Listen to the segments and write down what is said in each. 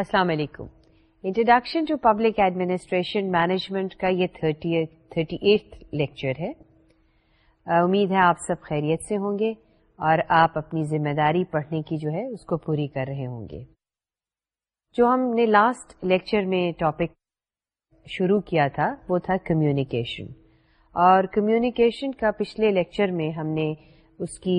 السلام علیکم introduction to public administration management کا یہ تھرٹی ایٹ لیکچر ہے امید ہے آپ سب خیریت سے ہوں گے اور آپ اپنی ذمہ داری پڑھنے کی جو ہے اس کو پوری کر رہے ہوں گے جو ہم نے لاسٹ لیکچر میں ٹاپک شروع کیا تھا وہ تھا کمیونیکیشن اور کمیونیکیشن کا پچھلے لیکچر میں ہم نے اس کی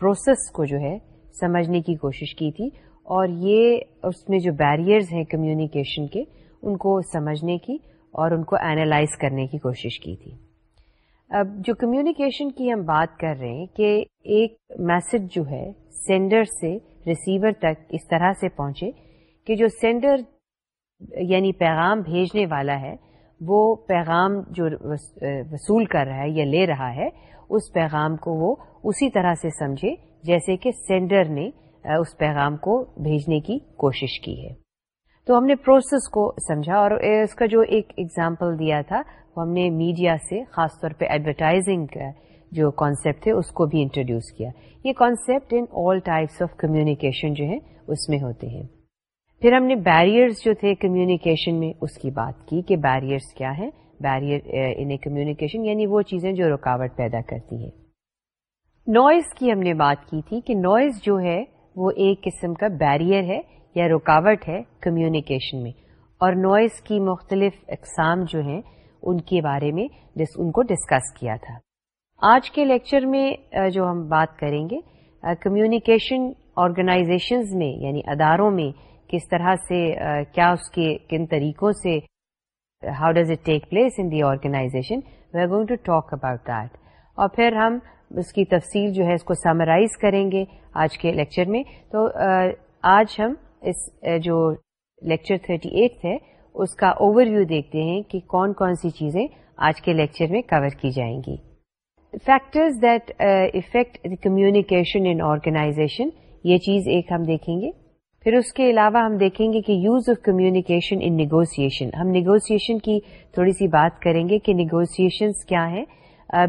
پروسیس کو جو ہے سمجھنے کی کوشش کی تھی اور یہ اس میں جو بیریئرز ہیں کمیونیکیشن کے ان کو سمجھنے کی اور ان کو اینالائز کرنے کی کوشش کی تھی اب جو کمیونیکیشن کی ہم بات کر رہے ہیں کہ ایک میسج جو ہے سینڈر سے ریسیور تک اس طرح سے پہنچے کہ جو سینڈر یعنی پیغام بھیجنے والا ہے وہ پیغام جو وصول کر رہا ہے یا لے رہا ہے اس پیغام کو وہ اسی طرح سے سمجھے جیسے کہ سینڈر نے اس پیغام کو بھیجنے کی کوشش کی ہے تو ہم نے پروسیس کو سمجھا اور اس کا جو ایک ایگزامپل دیا تھا وہ ہم نے میڈیا سے خاص طور پہ ایڈورٹائزنگ کا جو کانسیپٹ تھے اس کو بھی انٹروڈیوس کیا یہ concept in all types of communication جو ہے اس میں ہوتے ہیں پھر ہم نے بیریئرز جو تھے کمیونیکیشن میں اس کی بات کی کہ بیریئرز کیا ہیں بیریئر ان اے کمیونیکیشن یعنی وہ چیزیں جو رکاوٹ پیدا کرتی ہیں نوائز کی ہم نے بات کی تھی کہ نوائز جو ہے وہ ایک قسم کا بیریئر ہے یا رکاوٹ ہے کمیونیکیشن میں اور نوائز کی مختلف اقسام جو ہیں ان کے بارے میں ان کو ڈسکس کیا تھا آج کے لیکچر میں جو ہم بات کریں گے کمیونیکیشن آرگنائزیشنز میں یعنی اداروں میں کس طرح سے کیا اس کے کن طریقوں سے how does it take place in the organisation we are going to talk about that اور پھر ہم اس کی تفصیل جو ہے اس کو سمرائز کریں گے آج کے لیکچر میں تو آج ہم اس جو لیکچر 38 ایٹ ہے اس کا اوور ویو دیکھتے ہیں کہ کون کون سی چیزیں آج کے لیکچر میں کور کی جائیں گی factors that affect the communication in organisation یہ چیز ایک ہم دیکھیں گے پھر اس کے علاوہ ہم دیکھیں گے کہ use of communication in negotiation ہم نیگوسن کی تھوڑی سی بات کریں گے کہ نیگوسیشنس کیا ہیں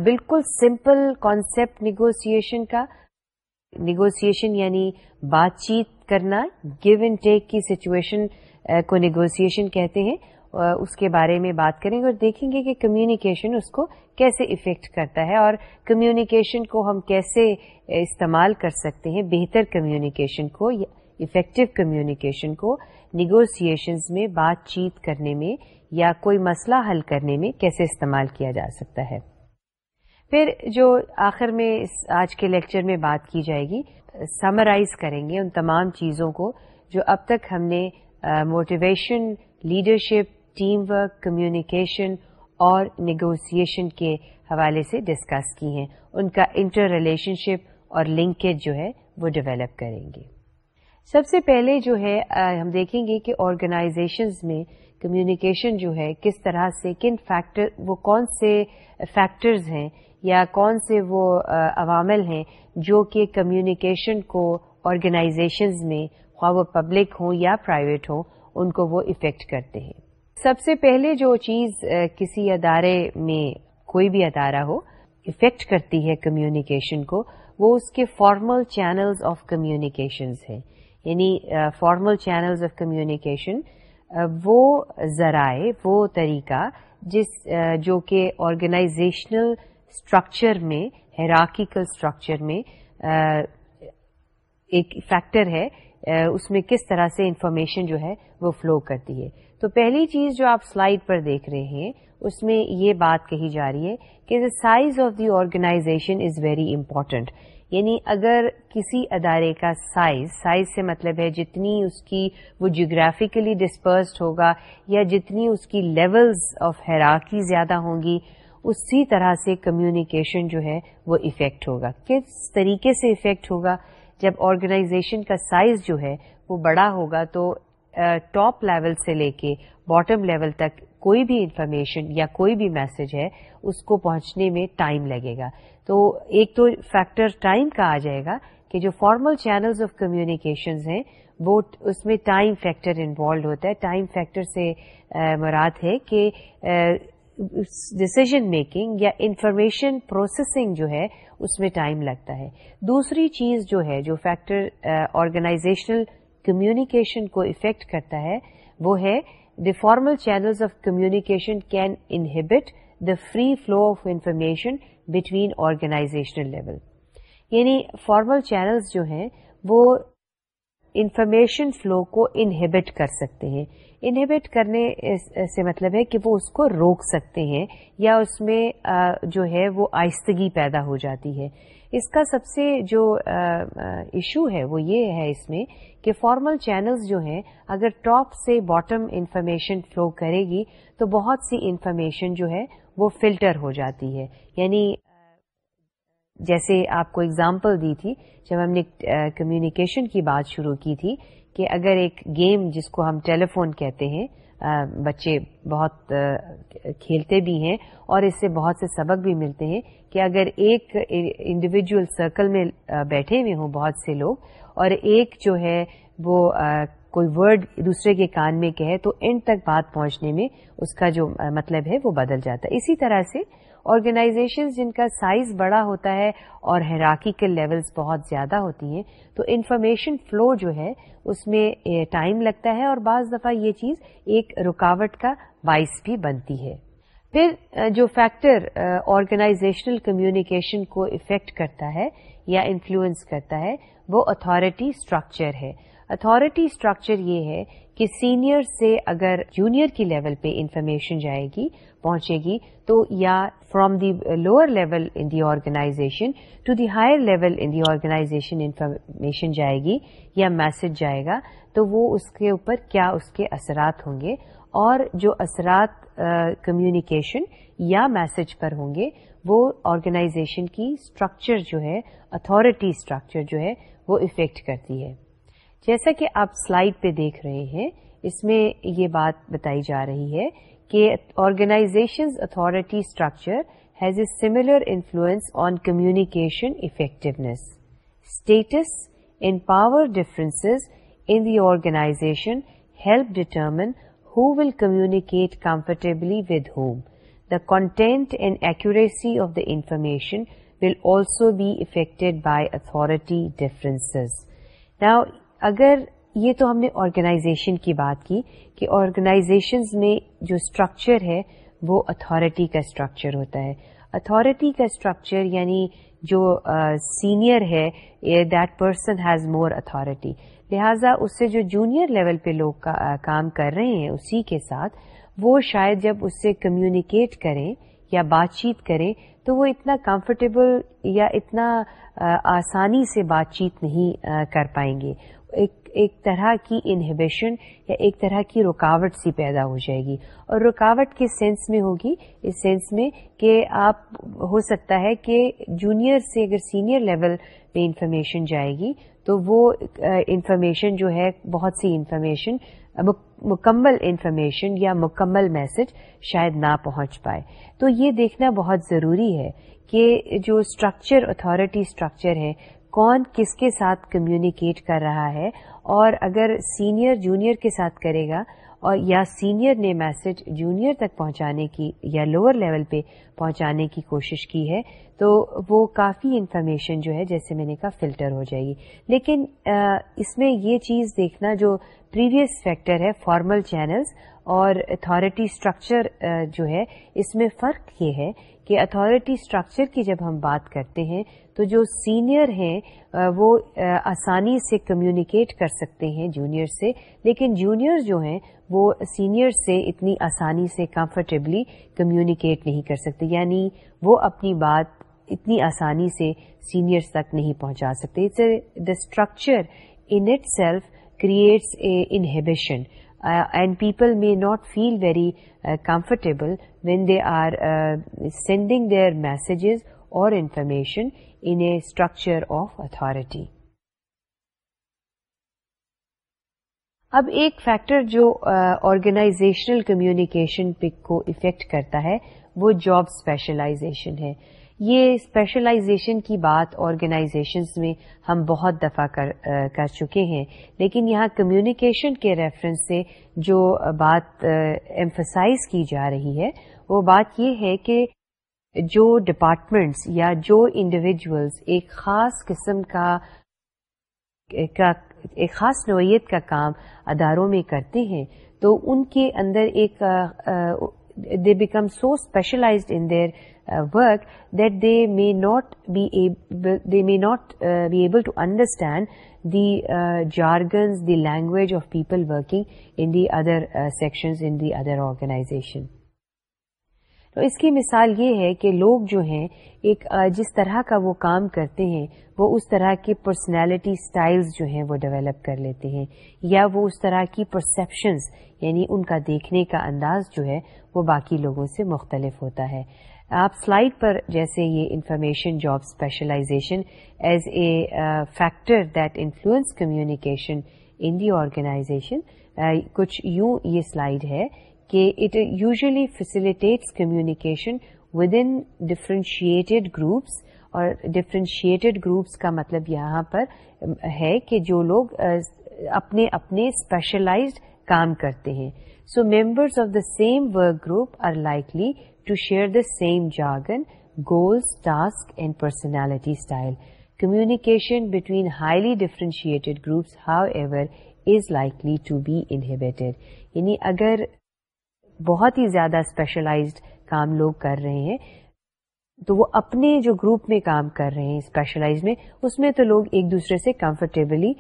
بالکل سمپل کانسیپٹ نیگوسیشن کا نیگوسیشن یعنی بات چیت کرنا گیو اینڈ ٹیک کی سچویشن کو نیگوسیشن کہتے ہیں اس کے بارے میں بات کریں گے اور دیکھیں گے کہ کمیونیکیشن اس کو کیسے افیکٹ کرتا ہے اور کمیونیکیشن کو ہم کیسے استعمال کر سکتے ہیں بہتر کمیونیکیشن کو افیکٹو کمیونیکیشن کو نیگوسیشنز میں بات چیت کرنے میں یا کوئی مسئلہ حل کرنے میں کیسے استعمال کیا جا سکتا ہے پھر جو آخر میں اس آج کے لیکچر میں بات کی جائے گی سمرائز کریں گے ان تمام چیزوں کو جو اب تک ہم نے motivation leadership team work communication اور نیگوسیشن کے حوالے سے ڈسکس کی ہیں ان کا انٹر ریلیشن شپ اور لنکیج جو ہے وہ ڈیولپ کریں گے سب سے پہلے جو ہے ہم دیکھیں گے کہ آرگنائزیشنز میں کمیونیکیشن جو ہے کس طرح سے کن فیکٹر وہ کون سے فیکٹرز ہیں یا کون سے وہ عوامل ہیں جو کہ کمیونیکیشن کو آرگنائزیشنز میں خواہ وہ پبلک ہوں یا پرائیویٹ ہوں ان کو وہ افیکٹ کرتے ہیں سب سے پہلے جو چیز کسی ادارے میں کوئی بھی ادارہ ہو افیکٹ کرتی ہے کمیونیکیشن کو وہ اس کے فارمل چینلز آف کمیونیکیشنز ہیں یعنی فارمل چینلز آف کمیونیکیشن وہ ذرائع وہ طریقہ جس جو کہ آرگنائزیشنل اسٹرکچر میں ہیراکیکل اسٹرکچر میں ایک فیکٹر ہے اس میں کس طرح سے انفارمیشن جو ہے وہ فلو کرتی ہے تو پہلی چیز جو آپ سلائڈ پر دیکھ رہے ہیں اس میں یہ بات کہی جا رہی ہے کہ the size of the organisation is very important یعنی اگر کسی ادارے کا سائز سائز سے مطلب ہے جتنی اس کی وہ جیوگرافیکلی ڈسپرسڈ ہوگا یا جتنی اس کی لیولز آف ہیراکی زیادہ ہوں گی اسی طرح سے کمیونیکیشن جو ہے وہ افیکٹ ہوگا کس طریقے سے افیکٹ ہوگا جب آرگنائزیشن کا سائز جو ہے وہ بڑا ہوگا تو ٹاپ لیول سے لے کے باٹم لیول تک کوئی بھی انفارمیشن یا کوئی بھی میسج ہے اس کو پہنچنے میں ٹائم لگے گا تو ایک تو فیکٹر ٹائم کا آ جائے گا کہ جو فارمل چینلز آف کمیونیکیشنز ہیں وہ اس میں ٹائم فیکٹر انوالوڈ ہوتا ہے ٹائم فیکٹر سے مراد ہے کہ ڈسیزن میکنگ یا انفارمیشن پروسیسنگ جو ہے اس میں ٹائم لگتا ہے دوسری چیز جو ہے جو فیکٹر آرگنائزیشنل کمیونیکیشن کو افیکٹ کرتا ہے وہ ہے the formal channels of communication can inhibit the free flow of information between organisational level یعنی فارمل چینلز جو ہیں وہ انفارمیشن فلو کو انہیبٹ کر سکتے ہیں انہیبٹ کرنے سے مطلب ہے کہ وہ اس کو روک سکتے ہیں یا اس میں جو ہے وہ آہستگی پیدا ہو جاتی ہے اس کا سب سے جو ایشو ہے وہ یہ ہے اس میں کہ فارمل چینلز جو ہیں اگر ٹاپ سے باٹم انفارمیشن فلو کرے گی تو بہت سی انفارمیشن جو ہے وہ فلٹر ہو جاتی ہے یعنی جیسے آپ کو اگزامپل دی تھی جب ہم نے کمیونیکیشن کی بات شروع کی تھی کہ اگر ایک گیم جس کو ہم ٹیلی فون کہتے ہیں بچے بہت کھیلتے بھی ہیں اور اس سے بہت سے سبق بھی ملتے ہیں کہ اگر ایک انڈیویجل سرکل میں بیٹھے ہوئے ہوں بہت سے لوگ اور ایک جو ہے وہ کوئی ورڈ دوسرے کے کان میں کہے تو اینڈ تک بات پہنچنے میں اس کا جو مطلب ہے وہ بدل جاتا ہے اسی طرح سے آرگنائزیشن جن کا سائز بڑا ہوتا ہے اور ہیراکی کے لیولس بہت زیادہ ہوتی ہیں تو انفارمیشن فلو جو ہے اس میں ٹائم eh, لگتا ہے اور بعض دفعہ یہ چیز ایک رکاوٹ کا باعث بھی بنتی ہے پھر eh, جو فیکٹر آرگنائزیشنل کمیونیکیشن کو افیکٹ کرتا ہے یا انفلوئنس کرتا ہے وہ اتھارٹی اسٹرکچر ہے اتھارٹی اسٹرکچر یہ ہے کہ سینئر سے اگر جونیئر کی لیول پہ انفارمیشن جائے گی پہنچے گی تو یا from the lower level in the organisation to the higher level in the organisation information جائے گی یا میسج جائے گا تو وہ اس کے اوپر کیا اس کے اثرات ہوں گے اور جو اثرات کمیونیکیشن یا میسج پر ہوں گے وہ آرگنائزیشن کی اسٹرکچر جو ہے اتھارٹی اسٹرکچر جو ہے وہ افیکٹ کرتی ہے جیسا کہ آپ سلائڈ پہ دیکھ رہے ہیں اس میں یہ بات بتائی جا رہی ہے کہ organisation authority structure has a similar influence on communication effectiveness status and power differences in the organisation help determine who will communicate comfortably with whom the content and accuracy of the information will also be affected by authority differences now اگر یہ تو ہم نے organization کی بات کی کہ organizations میں جو اسٹرکچر ہے وہ اتھارٹی کا اسٹرکچر ہوتا ہے اتھارٹی کا اسٹرکچر یعنی جو سینئر ہے that person has more authority لہٰذا اس سے جو جونیئر لیول پہ لوگ کام کر رہے ہیں اسی کے ساتھ وہ شاید جب اس سے کمیونیکیٹ کریں یا بات چیت کریں تو وہ اتنا کمفرٹیبل یا اتنا آسانی سے بات چیت نہیں کر پائیں گے ایک ایک طرح کی انہیبیشن یا ایک طرح کی رکاوٹ سی پیدا ہو جائے گی اور رکاوٹ کس سینس میں ہوگی اس سینس میں کہ آپ ہو سکتا ہے کہ جونیئر سے اگر سینئر لیول پہ انفارمیشن جائے گی تو وہ انفارمیشن جو ہے بہت سی انفارمیشن مکمل انفارمیشن یا مکمل میسج شاید نہ پہنچ پائے تو یہ دیکھنا بہت ضروری ہے کہ جو اسٹرکچر اتھارٹی اسٹرکچر ہے کون کس کے ساتھ کمیونیکیٹ کر رہا ہے اور اگر سینئر جونیئر کے ساتھ کرے گا اور یا سینئر نے میسج جونیئر تک پہنچانے کی یا لوور لیول پہ پہنچانے کی کوشش کی ہے تو وہ کافی انفارمیشن جو ہے جیسے میں نے کہا فلٹر ہو جائے گی لیکن اس میں یہ چیز دیکھنا جو پریویس فیکٹر ہے فارمل چینلز اور اتھارٹی اسٹرکچر جو ہے اس میں فرق یہ ہے کہ اتھارٹی اسٹرکچر کی جب ہم بات کرتے ہیں تو جو سینئر ہیں وہ آسانی سے کمیونیکیٹ کر سکتے ہیں جونیئر سے لیکن جونیئر جو ہیں وہ سینئر سے اتنی آسانی سے کمفرٹیبلی کمیونیکیٹ نہیں کر سکتے یعنی وہ اپنی بات اتنی آسانی سے سینئرس تک نہیں پہنچا سکتے it's the structure in itself creates a inhibition and people may not feel very comfortable when they are sending their messages اور information in a structure of authority اب ایک فیکٹر جو آرگنائزیشنل کمیونیکیشن پک کو افیکٹ کرتا ہے وہ job specialisation ہے یہ اسپیشلائزیشن کی بات آرگنائزیشنز میں ہم بہت دفعہ کر کر چکے ہیں لیکن یہاں کمیونیکیشن کے ریفرنس سے جو بات ایمفسائز کی جا رہی ہے وہ بات یہ ہے کہ جو ڈپارٹمنٹس یا جو انڈیویجولز ایک خاص قسم کا ایک خاص نوعیت کا کام اداروں میں کرتے ہیں تو ان کے اندر ایک they become so specialised in their work that uh, may not be able to understand the jargons other of people working the other organization organisation اس کی مثال یہ ہے کہ لوگ جو ہیں ایک جس طرح کا وہ کام کرتے ہیں وہ اس طرح کی پرسنالٹی سٹائلز جو ہیں وہ ڈیولپ کر لیتے ہیں یا وہ اس طرح کی پرسیپشنز یعنی ان کا دیکھنے کا انداز جو ہے وہ باقی لوگوں سے مختلف ہوتا ہے آپ سلائڈ پر جیسے یہ information job specialization as a factor that influence communication in the organization کچھ یوں یہ سلائڈ ہے کہ it usually facilitates communication with in differentiated groups اور ڈفرینشیٹیڈ گروپس کا مطلب یہاں پر ہے کہ جو لوگ اپنے اپنے اسپیشلائزڈ کام کرتے ہیں so members of the same work group are likely to share the same jargon goals task and personality style communication between highly differentiated groups however is likely to be inhibited یعنی اگر بہت ہی زیادہ specialised کام لوگ کر رہے ہیں تو وہ اپنے جو گروپ میں کام کر رہے ہیں اسپیشلائز میں اس میں تو لوگ ایک دوسرے سے کمفرٹیبلی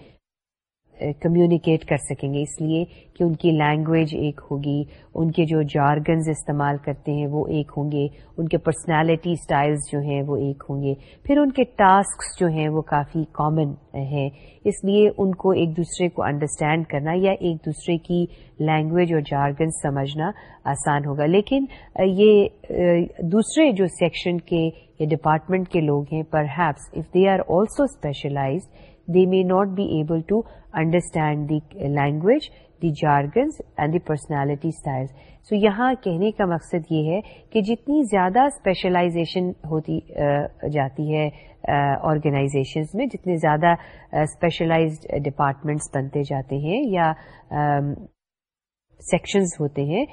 کمیونیکیٹ کر سکیں گے اس لیے کہ ان کی لینگویج ایک ہوگی ان کے جو جارگنز استعمال کرتے ہیں وہ ایک ہوں گے ان کے پرسنالٹی سٹائلز جو ہیں وہ ایک ہوں گے پھر ان کے ٹاسکس جو ہیں وہ کافی کامن ہیں اس لیے ان کو ایک دوسرے کو انڈرسٹینڈ کرنا یا ایک دوسرے کی لینگویج اور جارگنز سمجھنا آسان ہوگا لیکن یہ دوسرے جو سیکشن کے یا ڈپارٹمنٹ کے لوگ ہیں perhaps if they are also specialised they may not be able to understand the language the jargons and the personality style so یہاں کہنے کا مقصد یہ ہے کہ جتنی زیادہ اسپیشلائزیشن ہوتی eh, جاتی ہے آرگنائزیشنز eh, میں جتنے زیادہ اسپیشلائزڈ eh, ڈپارٹمنٹ بنتے جاتے ہیں یا سیکشنز ہوتے ہیں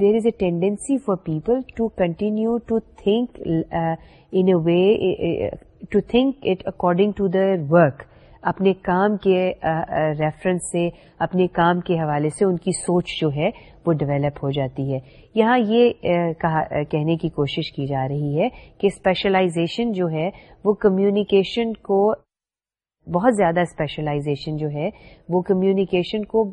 there is a tendency for people to continue to think in a way to think it according to the work اپنے کام کے ریفرنس سے اپنے کام کے حوالے سے ان کی سوچ جو ہے وہ ڈیولپ ہو جاتی ہے یہاں یہ کہنے کی کوشش کی جا رہی ہے کہ اسپیشلائزیشن جو ہے وہ کمیونیکیشن کو بہت زیادہ اسپیشلائزیشن جو ہے وہ کمیونیکیشن کو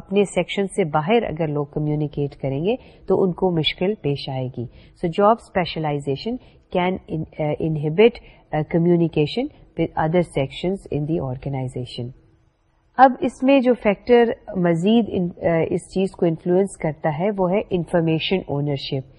اپنے سیکشن سے باہر اگر لوگ کمیونیکیٹ کریں گے تو ان کو مشکل پیش آئے گی so job specialisation can inhibit communication with other section in the organisation اب اس میں جو فیکٹر مزید uh, اس چیز کو انفلوئنس کرتا ہے وہ ہے انفارمیشن اونرشپ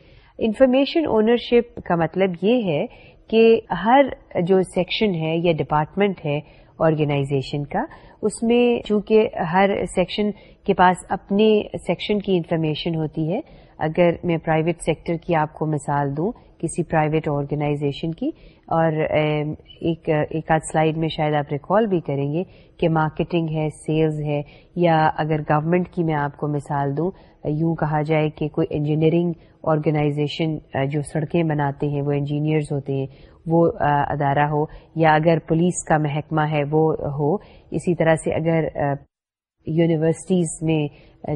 انفارمیشن اونرشپ کا مطلب یہ ہے کہ ہر جو سیکشن ہے یا ڈپارٹمنٹ ہے آرگنائزیشن کا اس میں چونکہ ہر سیکشن کے پاس اپنے سیکشن کی انفارمیشن ہوتی ہے اگر میں پرائیویٹ سیکٹر کی آپ کو مثال دوں کسی پرائیویٹ آرگنائزیشن کی اور ایک ایک آدھ سلائیڈ میں شاید آپ ریکال بھی کریں گے کہ مارکیٹنگ ہے سیلز ہے یا اگر گورنمنٹ کی میں آپ کو مثال دوں یوں کہا جائے کہ کوئی انجینئرنگ آرگنائزیشن جو سڑکیں بناتے ہیں وہ انجینئرز ہوتے ہیں وہ ادارہ ہو یا اگر پولیس کا محکمہ ہے وہ ہو اسی طرح سے اگر یونیورسٹیز میں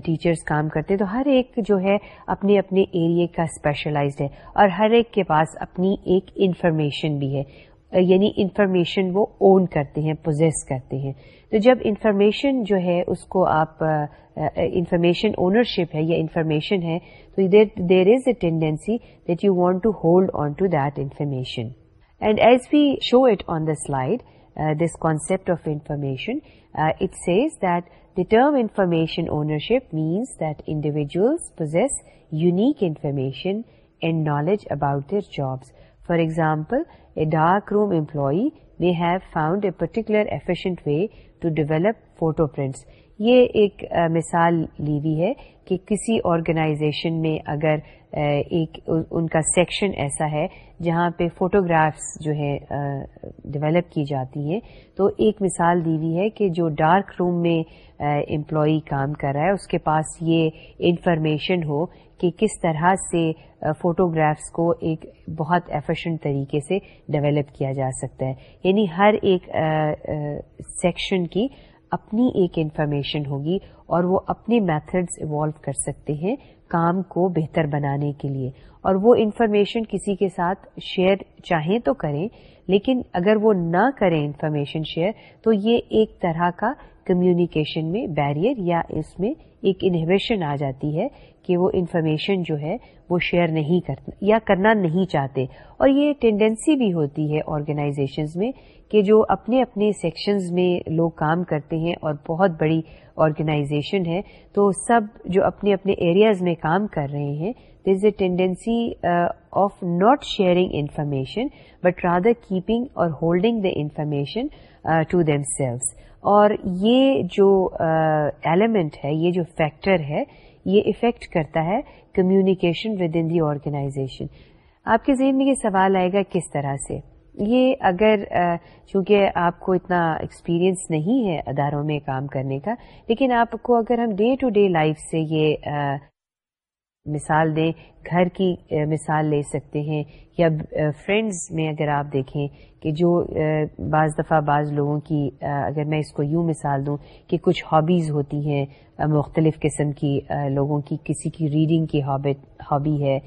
ٹیچرس کام کرتے تو ہر ایک جو ہے اپنے اپنے ایریے کا اسپیشلائزڈ ہے اور ہر ایک کے پاس اپنی ایک انفارمیشن بھی ہے یعنی انفارمیشن وہ اون کرتے ہیں پوزیس کرتے ہیں تو جب انفارمیشن جو ہے اس کو آپ انفارمیشن اونرشپ ہے یا انفارمیشن ہے تو there is a tendency that you want to hold on to that information and as we show it on the slide this concept of information it says that the term information ownership means that individual possess unique information and knowledge about their jobs for example a dark room employee we have found a particular efficient way to develop photo prints یہ ایک مثال لی ہوئی ہے کہ کسی organization میں اگر ایک ان کا سیکشن ایسا ہے جہاں پہ فوٹوگرافس جو ہے ڈیولپ کی جاتی ہیں تو ایک مثال دی ہوئی ہے کہ جو ڈارک روم میں امپلائی کام کر رہا ہے اس کے پاس یہ انفارمیشن ہو کہ کس طرح سے فوٹوگرافس کو ایک بہت ایفیشنٹ طریقے سے ڈیولپ کیا جا سکتا ہے یعنی ہر ایک سیکشن کی اپنی ایک انفارمیشن ہوگی اور وہ اپنی میتھڈس ایوالو کر سکتے ہیں کام کو بہتر بنانے کے لیے اور وہ انفارمیشن کسی کے ساتھ شیئر چاہیں تو کریں لیکن اگر وہ نہ کریں انفارمیشن شیئر تو یہ ایک طرح کا کمیونیکیشن میں بیریئر یا اس میں ایک انہیبیشن آ جاتی ہے کہ وہ انفارمیشن جو ہے وہ شیئر نہیں کرنا نہیں چاہتے اور یہ ٹینڈینسی بھی ہوتی ہے آرگنائزیشنز میں کہ جو اپنے اپنے سیکشنز میں لوگ کام کرتے ہیں اور بہت بڑی آرگنائزیشن ہے تو سب جو اپنے اپنے ایریاز میں کام کر رہے ہیں there is a tendency of not sharing information but rather keeping اور holding the information to themselves اور یہ جو ایلیمنٹ uh, ہے یہ جو فیکٹر ہے یہ افیکٹ کرتا ہے communication with in the organization آپ کے ذہن میں یہ سوال آئے گا کس طرح سے یہ اگر چونکہ آپ کو اتنا ایکسپیرئنس نہیں ہے اداروں میں کام کرنے کا لیکن آپ کو اگر ہم ڈے ٹو ڈے لائف سے یہ مثال دیں گھر کی مثال لے سکتے ہیں یا فرینڈز میں اگر آپ دیکھیں کہ جو بعض دفعہ بعض لوگوں کی اگر میں اس کو یوں مثال دوں کہ کچھ ہابیز ہوتی ہیں مختلف قسم کی لوگوں کی کسی کی ریڈنگ کی ہابی ہے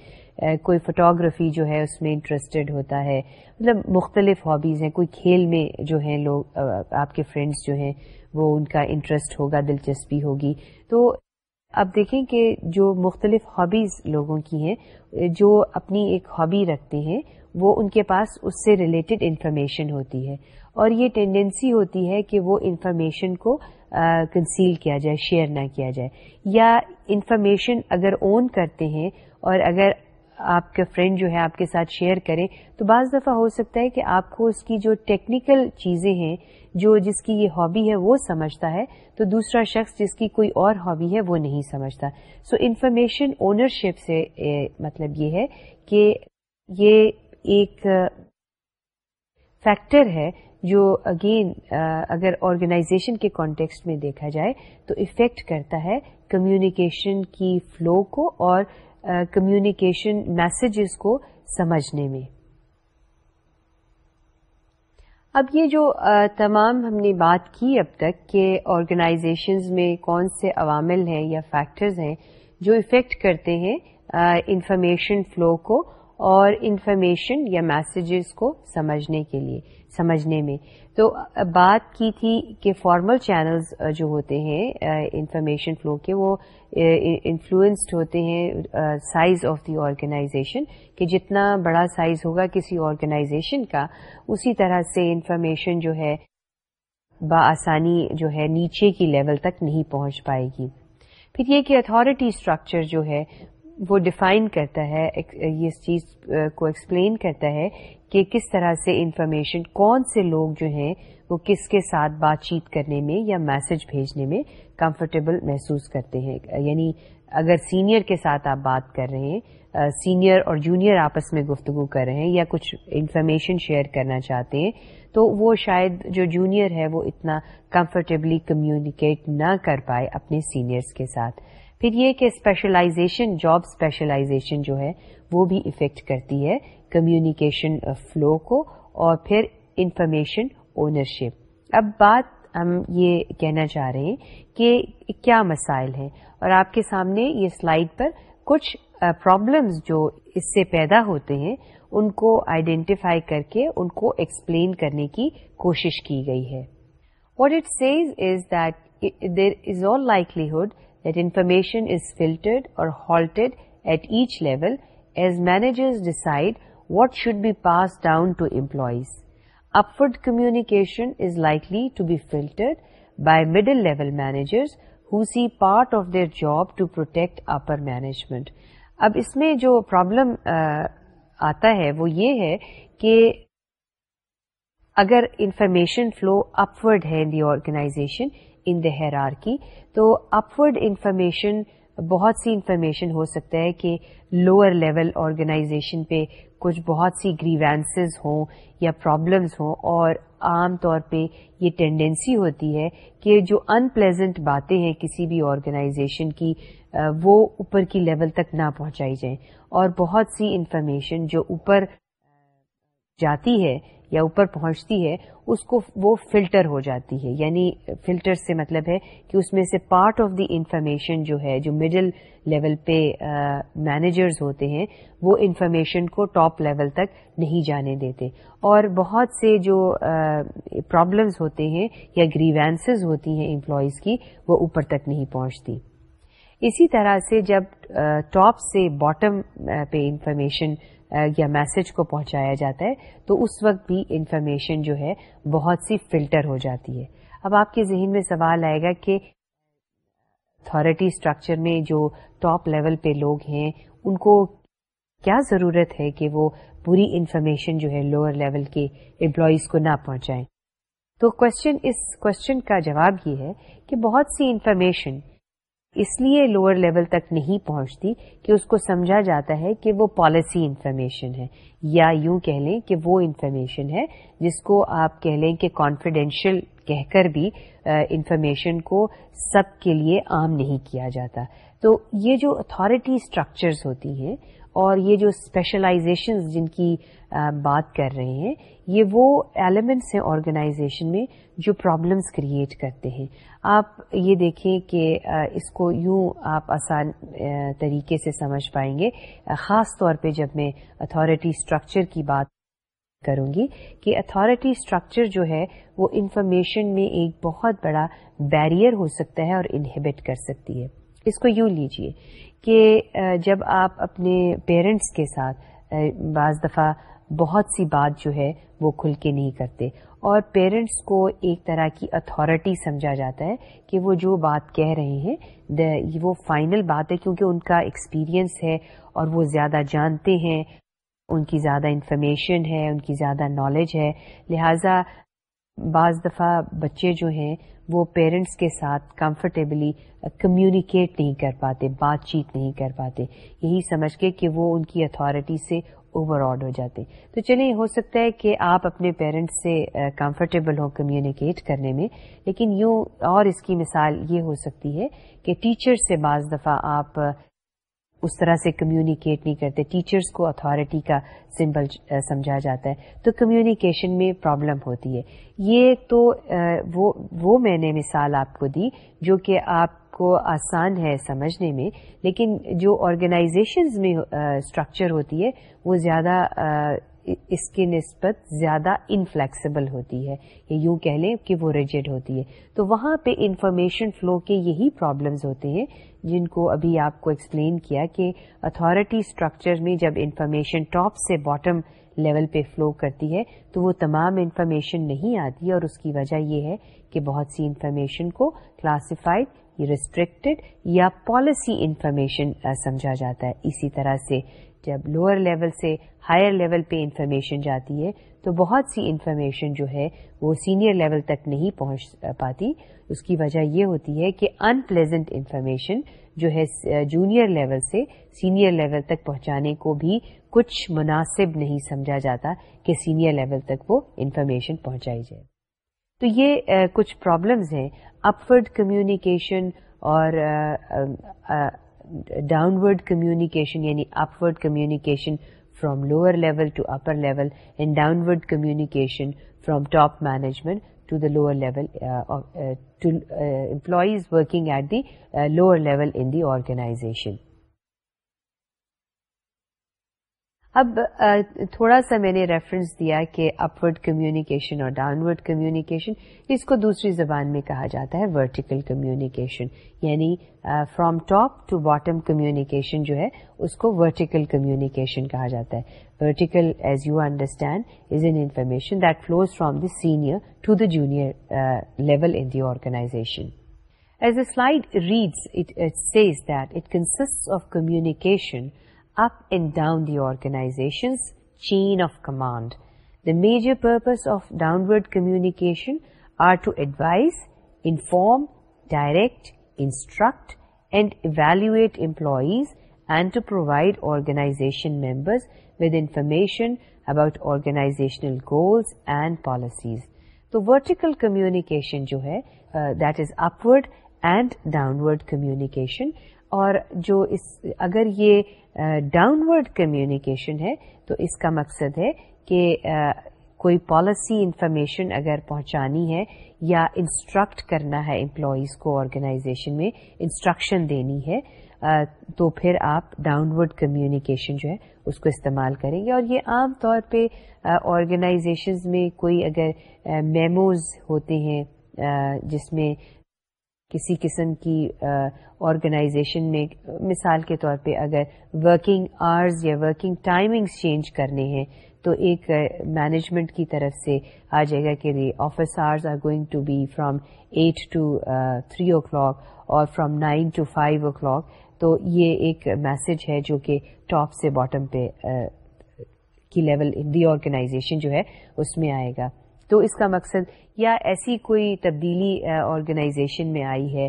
کوئی فوٹوگرافی جو ہے اس میں انٹرسٹڈ ہوتا ہے مطلب مختلف ہابیز ہیں کوئی کھیل میں جو ہیں لوگ آپ کے فرینڈس جو ہیں وہ ان کا انٹرسٹ ہوگا دلچسپی ہوگی تو اب دیکھیں کہ جو مختلف ہابیز لوگوں کی ہیں جو اپنی ایک ہابی رکھتے ہیں وہ ان کے پاس اس سے ریلیٹڈ انفارمیشن ہوتی ہے اور یہ ٹینڈینسی ہوتی ہے کہ وہ انفارمیشن کو کنسیل کیا جائے شیئر نہ کیا جائے یا انفارمیشن اگر اون کرتے ہیں اور اگر آپ کا فرینڈ جو ہے آپ کے ساتھ شیئر کرے تو بعض دفعہ ہو سکتا ہے کہ آپ کو اس کی جو ٹیکنیکل چیزیں ہیں جو جس کی یہ ہابی ہے وہ سمجھتا ہے تو دوسرا شخص جس کی کوئی اور ہابی ہے وہ نہیں سمجھتا سو انفارمیشن اونرشپ سے مطلب یہ ہے کہ یہ ایک فیکٹر ہے جو اگین اگر آرگنائزیشن کے کانٹیکسٹ میں دیکھا جائے تو افیکٹ کرتا ہے کمیونیکیشن کی فلو کو اور کمیونیکیشن میسیجز کو سمجھنے میں اب یہ جو تمام ہم نے بات کی اب تک کہ آرگنائزیشنز میں کون سے عوامل ہیں یا فیکٹرز ہیں جو افیکٹ کرتے ہیں انفارمیشن فلو کو اور انفارمیشن یا میسیجز کو سمجھنے کے لیے سمجھنے میں تو بات کی تھی کہ فارمل چینلز جو ہوتے ہیں انفارمیشن فلو کے وہ انفلوئنسڈ ہوتے ہیں سائز آف دی آرگنائزیشن کہ جتنا بڑا سائز ہوگا کسی آرگنائزیشن کا اسی طرح سے انفارمیشن جو ہے بآسانی جو ہے نیچے کی لیول تک نہیں پہنچ پائے گی پھر یہ کہ اتھارٹی اسٹرکچر جو ہے وہ ڈیفائن کرتا ہے اس چیز کو ایکسپلین کرتا ہے کہ کس طرح سے انفارمیشن کون سے لوگ جو ہیں وہ کس کے ساتھ بات چیت کرنے میں یا میسج بھیجنے میں کمفرٹیبل محسوس کرتے ہیں یعنی اگر سینئر کے ساتھ آپ بات کر رہے ہیں سینئر اور جونیئر آپس میں گفتگو کر رہے ہیں یا کچھ انفارمیشن شیئر کرنا چاہتے ہیں تو وہ شاید جو جونیئر ہے وہ اتنا کمفرٹیبلی کمیونیکیٹ نہ کر پائے اپنے سینئرس کے ساتھ پھر یہ کہ اسپیشلائزیشن جاب اسپیشلائزیشن جو ہے وہ بھی افیکٹ کرتی ہے کمیونیکیشن فلو uh, کو اور پھر انفارمیشن اونرشپ اب بات ہم یہ کہنا چاہ رہے ہیں کہ کیا مسائل ہیں اور آپ کے سامنے یہ سلائیڈ پر کچھ پرابلمس uh, جو اس سے پیدا ہوتے ہیں ان کو آئیڈینٹیفائی کر کے ان کو ایکسپلین کرنے کی کوشش کی گئی ہے what it says is that there is all likelihood information information filtered or halted at each level as managers decide what should be passed down to employees upward communication is likely to to be filtered by middle level who see part of their job to protect upper management اب اس میں جو problem آتا ہے وہ یہ ہے کہ اگر انفارمیشن فلو اپورڈ ہے in the organisation in the hierarchy تو اپورڈ انفارمیشن بہت سی انفارمیشن ہو سکتا ہے کہ لوور لیول آرگنائزیشن پہ کچھ بہت سی گریوینسز ہوں یا پرابلمس ہوں اور عام طور پہ یہ ٹینڈینسی ہوتی ہے کہ جو ان پلیزنٹ باتیں ہیں کسی بھی آرگنائزیشن کی وہ اوپر کی لیول تک نہ پہنچائی جائیں اور بہت سی انفارمیشن جو اوپر جاتی ہے یا اوپر پہنچتی ہے اس کو وہ فلٹر ہو جاتی ہے یعنی فلٹر سے مطلب ہے کہ اس میں سے پارٹ آف دی انفارمیشن جو ہے جو مڈل لیول پہ مینیجرز ہوتے ہیں وہ انفارمیشن کو ٹاپ لیول تک نہیں جانے دیتے اور بہت سے جو پرابلمس ہوتے ہیں یا گریوینسز ہوتی ہیں امپلائیز کی وہ اوپر تک نہیں پہنچتی اسی طرح سے جب ٹاپ سے باٹم پہ انفارمیشن یا میسج کو پہنچایا جاتا ہے تو اس وقت بھی انفارمیشن جو ہے بہت سی فلٹر ہو جاتی ہے اب آپ کے ذہن میں سوال آئے گا کہ اتارٹی اسٹرکچر میں جو ٹاپ لیول پہ لوگ ہیں ان کو کیا ضرورت ہے کہ وہ پوری انفارمیشن جو ہے لوور لیول کے امپلائیز کو نہ پہنچائیں تو کوشچن اس کوشچن کا جواب یہ ہے کہ بہت سی انفارمیشن اس لیے لوور لیول تک نہیں پہنچتی کہ اس کو سمجھا جاتا ہے کہ وہ پالیسی انفارمیشن ہے یا یوں کہہ لیں کہ وہ انفارمیشن ہے جس کو آپ کہہ لیں کہ کانفیڈینشیل کہہ کر بھی انفارمیشن کو سب کے لیے عام نہیں کیا جاتا تو یہ جو اتھارٹی اسٹرکچرز ہوتی ہیں اور یہ جو اسپیشلائزیشن جن کی بات کر رہے ہیں یہ وہ ایلیمنٹس ہیں آرگنائزیشن میں جو پرابلمس کریٹ کرتے ہیں آپ یہ دیکھیں کہ اس کو یوں آپ آسان طریقے سے سمجھ پائیں گے خاص طور پہ جب میں اتھارٹی اسٹرکچر کی بات کروں گی کہ اتھارٹی اسٹرکچر جو ہے وہ انفارمیشن میں ایک بہت بڑا بیریئر ہو سکتا ہے اور انہیبٹ کر سکتی ہے اس کو یوں لیجئے کہ جب آپ اپنے پیرنٹس کے ساتھ بعض دفعہ بہت سی بات جو ہے وہ کھل کے نہیں کرتے اور پیرنٹس کو ایک طرح کی اتھارٹی سمجھا جاتا ہے کہ وہ جو بات کہہ رہے ہیں وہ فائنل بات ہے کیونکہ ان کا ایکسپیرئنس ہے اور وہ زیادہ جانتے ہیں ان کی زیادہ انفارمیشن ہے ان کی زیادہ نالج ہے لہٰذا بعض دفعہ بچے جو ہیں وہ پیرنٹس کے ساتھ کمفرٹیبلی کمیونیکیٹ uh, نہیں کر پاتے بات چیت نہیں کر پاتے یہی سمجھ کے کہ وہ ان کی اتارٹی سے اوور آڈ ہو جاتے تو چلیں ہو سکتا ہے کہ آپ اپنے پیرنٹس سے کمفرٹیبل uh, ہوں کمیونیکیٹ کرنے میں لیکن یوں اور اس کی مثال یہ ہو سکتی ہے کہ ٹیچر سے بعض دفعہ آپ uh, اس طرح سے کمیونیکیٹ نہیں کرتے ٹیچرس کو اتارٹی کا سمبل سمجھا جاتا ہے تو کمیونیکیشن میں پرابلم ہوتی ہے یہ تو وہ میں نے مثال آپ کو دی جو کہ آپ کو آسان ہے سمجھنے میں لیکن جو آرگنائزیشنز میں اسٹرکچر ہوتی ہے وہ زیادہ اس کی نسبت زیادہ انفلیکسیبل ہوتی ہے یا یوں کہہ لیں کہ وہ ریجڈ ہوتی ہے تو وہاں پہ انفارمیشن فلو کے یہی پرابلمس ہوتے ہیں جن کو ابھی آپ کو ایکسپلین کیا کہ اتھارٹی اسٹرکچر میں جب انفارمیشن ٹاپ سے باٹم لیول پہ فلو کرتی ہے تو وہ تمام انفارمیشن نہیں آتی اور اس کی وجہ یہ ہے کہ بہت سی انفارمیشن کو کلاسیفائڈ ریسٹرکٹیڈ یا پالیسی انفارمیشن سمجھا جاتا ہے اسی طرح سے جب لوئر لیول سے ہائر لیول پہ انفارمیشن جاتی ہے تو بہت سی انفارمیشن جو ہے وہ سینئر لیول تک نہیں پہنچ پاتی اس کی وجہ یہ ہوتی ہے کہ ان پلیزنٹ انفارمیشن جو ہے جونیئر لیول سے سینئر لیول تک پہنچانے کو بھی کچھ مناسب نہیں سمجھا جاتا کہ سینئر لیول تک وہ انفارمیشن پہنچائی جائے تو یہ کچھ پرابلمز ہیں اپورڈ کمیونیکیشن اور ڈاؤن ورڈ کمیونیکیشن یعنی upward communication from lower level to upper level, and downward communication from top management to the lower level, uh, uh, to uh, employees working at the lower level in the organization. اب تھوڑا سا میں نے reference دیا کہ upward communication اور downward communication اس کو دوسری زبان میں کہا جاتا ہے ورٹیکل کمیونیکیشن یعنی from top to bottom communication جو ہے اس کو ورٹیکل کمیونیکیشن کہا جاتا ہے vertical as you understand is an information that flows to the senior level in the organisation as a slide reads it says that consist of communication up and down the organization's chain of command. The major purpose of downward communication are to advise, inform, direct, instruct, and evaluate employees, and to provide organization members with information about organizational goals and policies. So vertical communication uh, that is upward and downward communication. اور جو اس اگر یہ downward communication ہے تو اس کا مقصد ہے کہ کوئی پالیسی انفارمیشن اگر پہنچانی ہے یا انسٹرکٹ کرنا ہے امپلائیز کو آرگنائزیشن میں انسٹرکشن دینی ہے تو پھر آپ ڈاؤن ورڈ کمیونیکیشن جو ہے اس کو استعمال کریں گے اور یہ عام طور پہ آرگنائزیشنز میں کوئی اگر میموز ہوتے ہیں جس میں کسی قسم کی آرگنائزیشن میں مثال کے طور پہ اگر ورکنگ آرز یا ورکنگ ٹائمنگس چینج کرنے ہیں تو ایک مینجمنٹ کی طرف سے آ جائے گا کہ the office hours are going to be from eight to three o'clock اور from nine to five o'clock تو یہ ایک میسج ہے جو کہ ٹاپ سے باٹم پہ کی لیول دی آرگنائزیشن جو ہے اس میں آئے گا تو اس کا مقصد یا ایسی کوئی تبدیلی آرگنائزیشن میں آئی ہے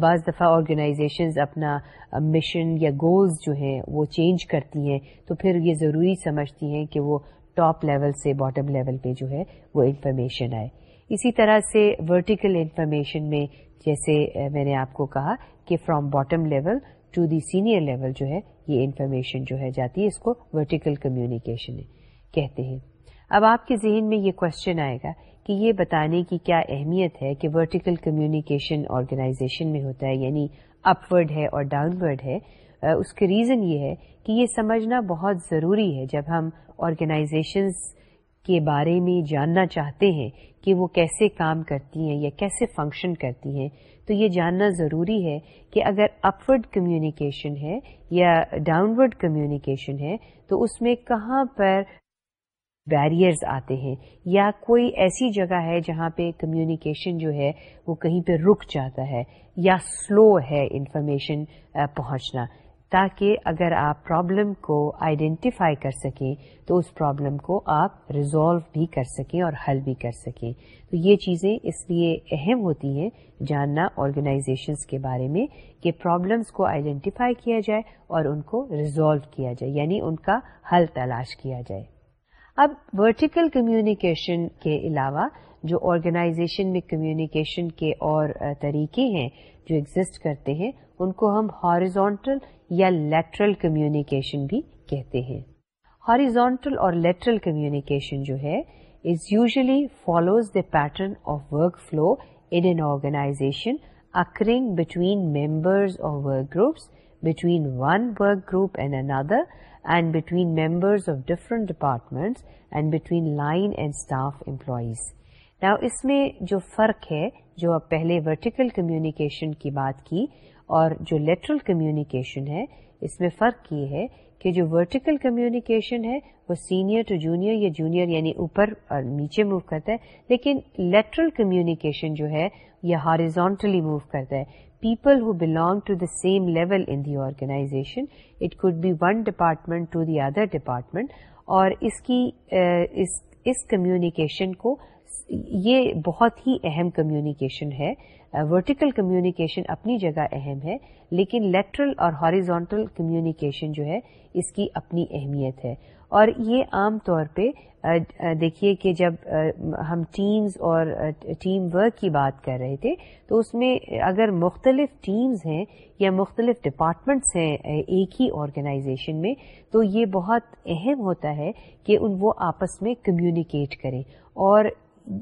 بعض دفعہ آرگنائزیشنز اپنا مشن یا گولز جو ہیں وہ چینج کرتی ہیں تو پھر یہ ضروری سمجھتی ہیں کہ وہ ٹاپ لیول سے باٹم لیول پہ جو ہے وہ انفارمیشن آئے اسی طرح سے ورٹیکل انفارمیشن میں جیسے میں نے آپ کو کہا کہ from bottom level to the senior level جو ہے یہ انفارمیشن جو ہے جاتی ہے اس کو ورٹیکل کمیونیکیشن کہتے ہیں اب آپ کے ذہن میں یہ کوشچن آئے گا کہ یہ بتانے کی کیا اہمیت ہے کہ ورٹیکل کمیونیکیشن آرگنائزیشن میں ہوتا ہے یعنی اپورڈ ہے اور ڈاؤن ورڈ ہے اس کے ریزن یہ ہے کہ یہ سمجھنا بہت ضروری ہے جب ہم آرگنائزیشنز کے بارے میں جاننا چاہتے ہیں کہ وہ کیسے کام کرتی ہیں یا کیسے فنکشن کرتی ہیں تو یہ جاننا ضروری ہے کہ اگر اپورڈ کمیونیکیشن ہے یا ڈاؤن ورڈ کمیونیکیشن ہے تو اس میں کہاں پر بیریئرز آتے ہیں یا کوئی ایسی جگہ ہے جہاں پہ کمیونیکیشن جو ہے وہ کہیں پہ رک جاتا ہے یا سلو ہے انفارمیشن پہنچنا تاکہ اگر آپ پرابلم کو آئیڈینٹیفائی کر سکیں تو اس پرابلم کو آپ ریزالو بھی کر سکیں اور حل بھی کر سکیں تو یہ چیزیں اس لیے اہم ہوتی ہیں جاننا آرگنائزیشنس کے بارے میں کہ پرابلمس کو آئیڈینٹیفائی کیا جائے اور ان کو ریزالو کیا جائے یعنی ان کا حل تلاش کیا جائے اب ورٹیکل کمیونیکیشن کے علاوہ جو آرگنائزیشن میں کمیونیکیشن کے اور طریقے ہیں جو ایگزٹ کرتے ہیں ان کو ہم ہاریزونٹل یا لیٹرل کمیونیکیشن بھی کہتے ہیں ہاریزونٹل اور لیٹرل کمیونیکیشن جو ہے is usually follows the pattern of work flow in an organisation occurring between members of work groups between one work group and another and between members of different department and between line and staff employees نہ اس میں جو فرق ہے جو اب پہلے vertical communication کی بات کی اور جو لیٹرل کمیونیکیشن ہے اس میں فرق یہ ہے کہ جو ورٹیکل کمیونیکیشن ہے وہ سینئر ٹو جونیئر یا جونیئر یعنی اوپر اور نیچے موو کرتا ہے لیکن لیٹرل کمیونیکیشن جو ہے یہ ہاریزونٹلی موو کرتا ہے people belong to the same level in the organisation it could be one department to the other department اور اس کی اس کمیونیکیشن کو یہ بہت ہی اہم کمیونیکیشن ہے ورٹیکل کمیونیکیشن اپنی جگہ اہم ہے لیکن لیٹرل اور ہاریزونٹل کمیونیکیشن جو ہے اس کی اپنی اہمیت ہے اور یہ عام طور پہ دیکھیے کہ جب ہم ٹیمز اور ٹیم ورک کی بات کر رہے تھے تو اس میں اگر مختلف ٹیمز ہیں یا مختلف ڈپارٹمنٹس ہیں ایک ہی آرگنائزیشن میں تو یہ بہت اہم ہوتا ہے کہ ان وہ آپس میں کمیونیکیٹ کریں اور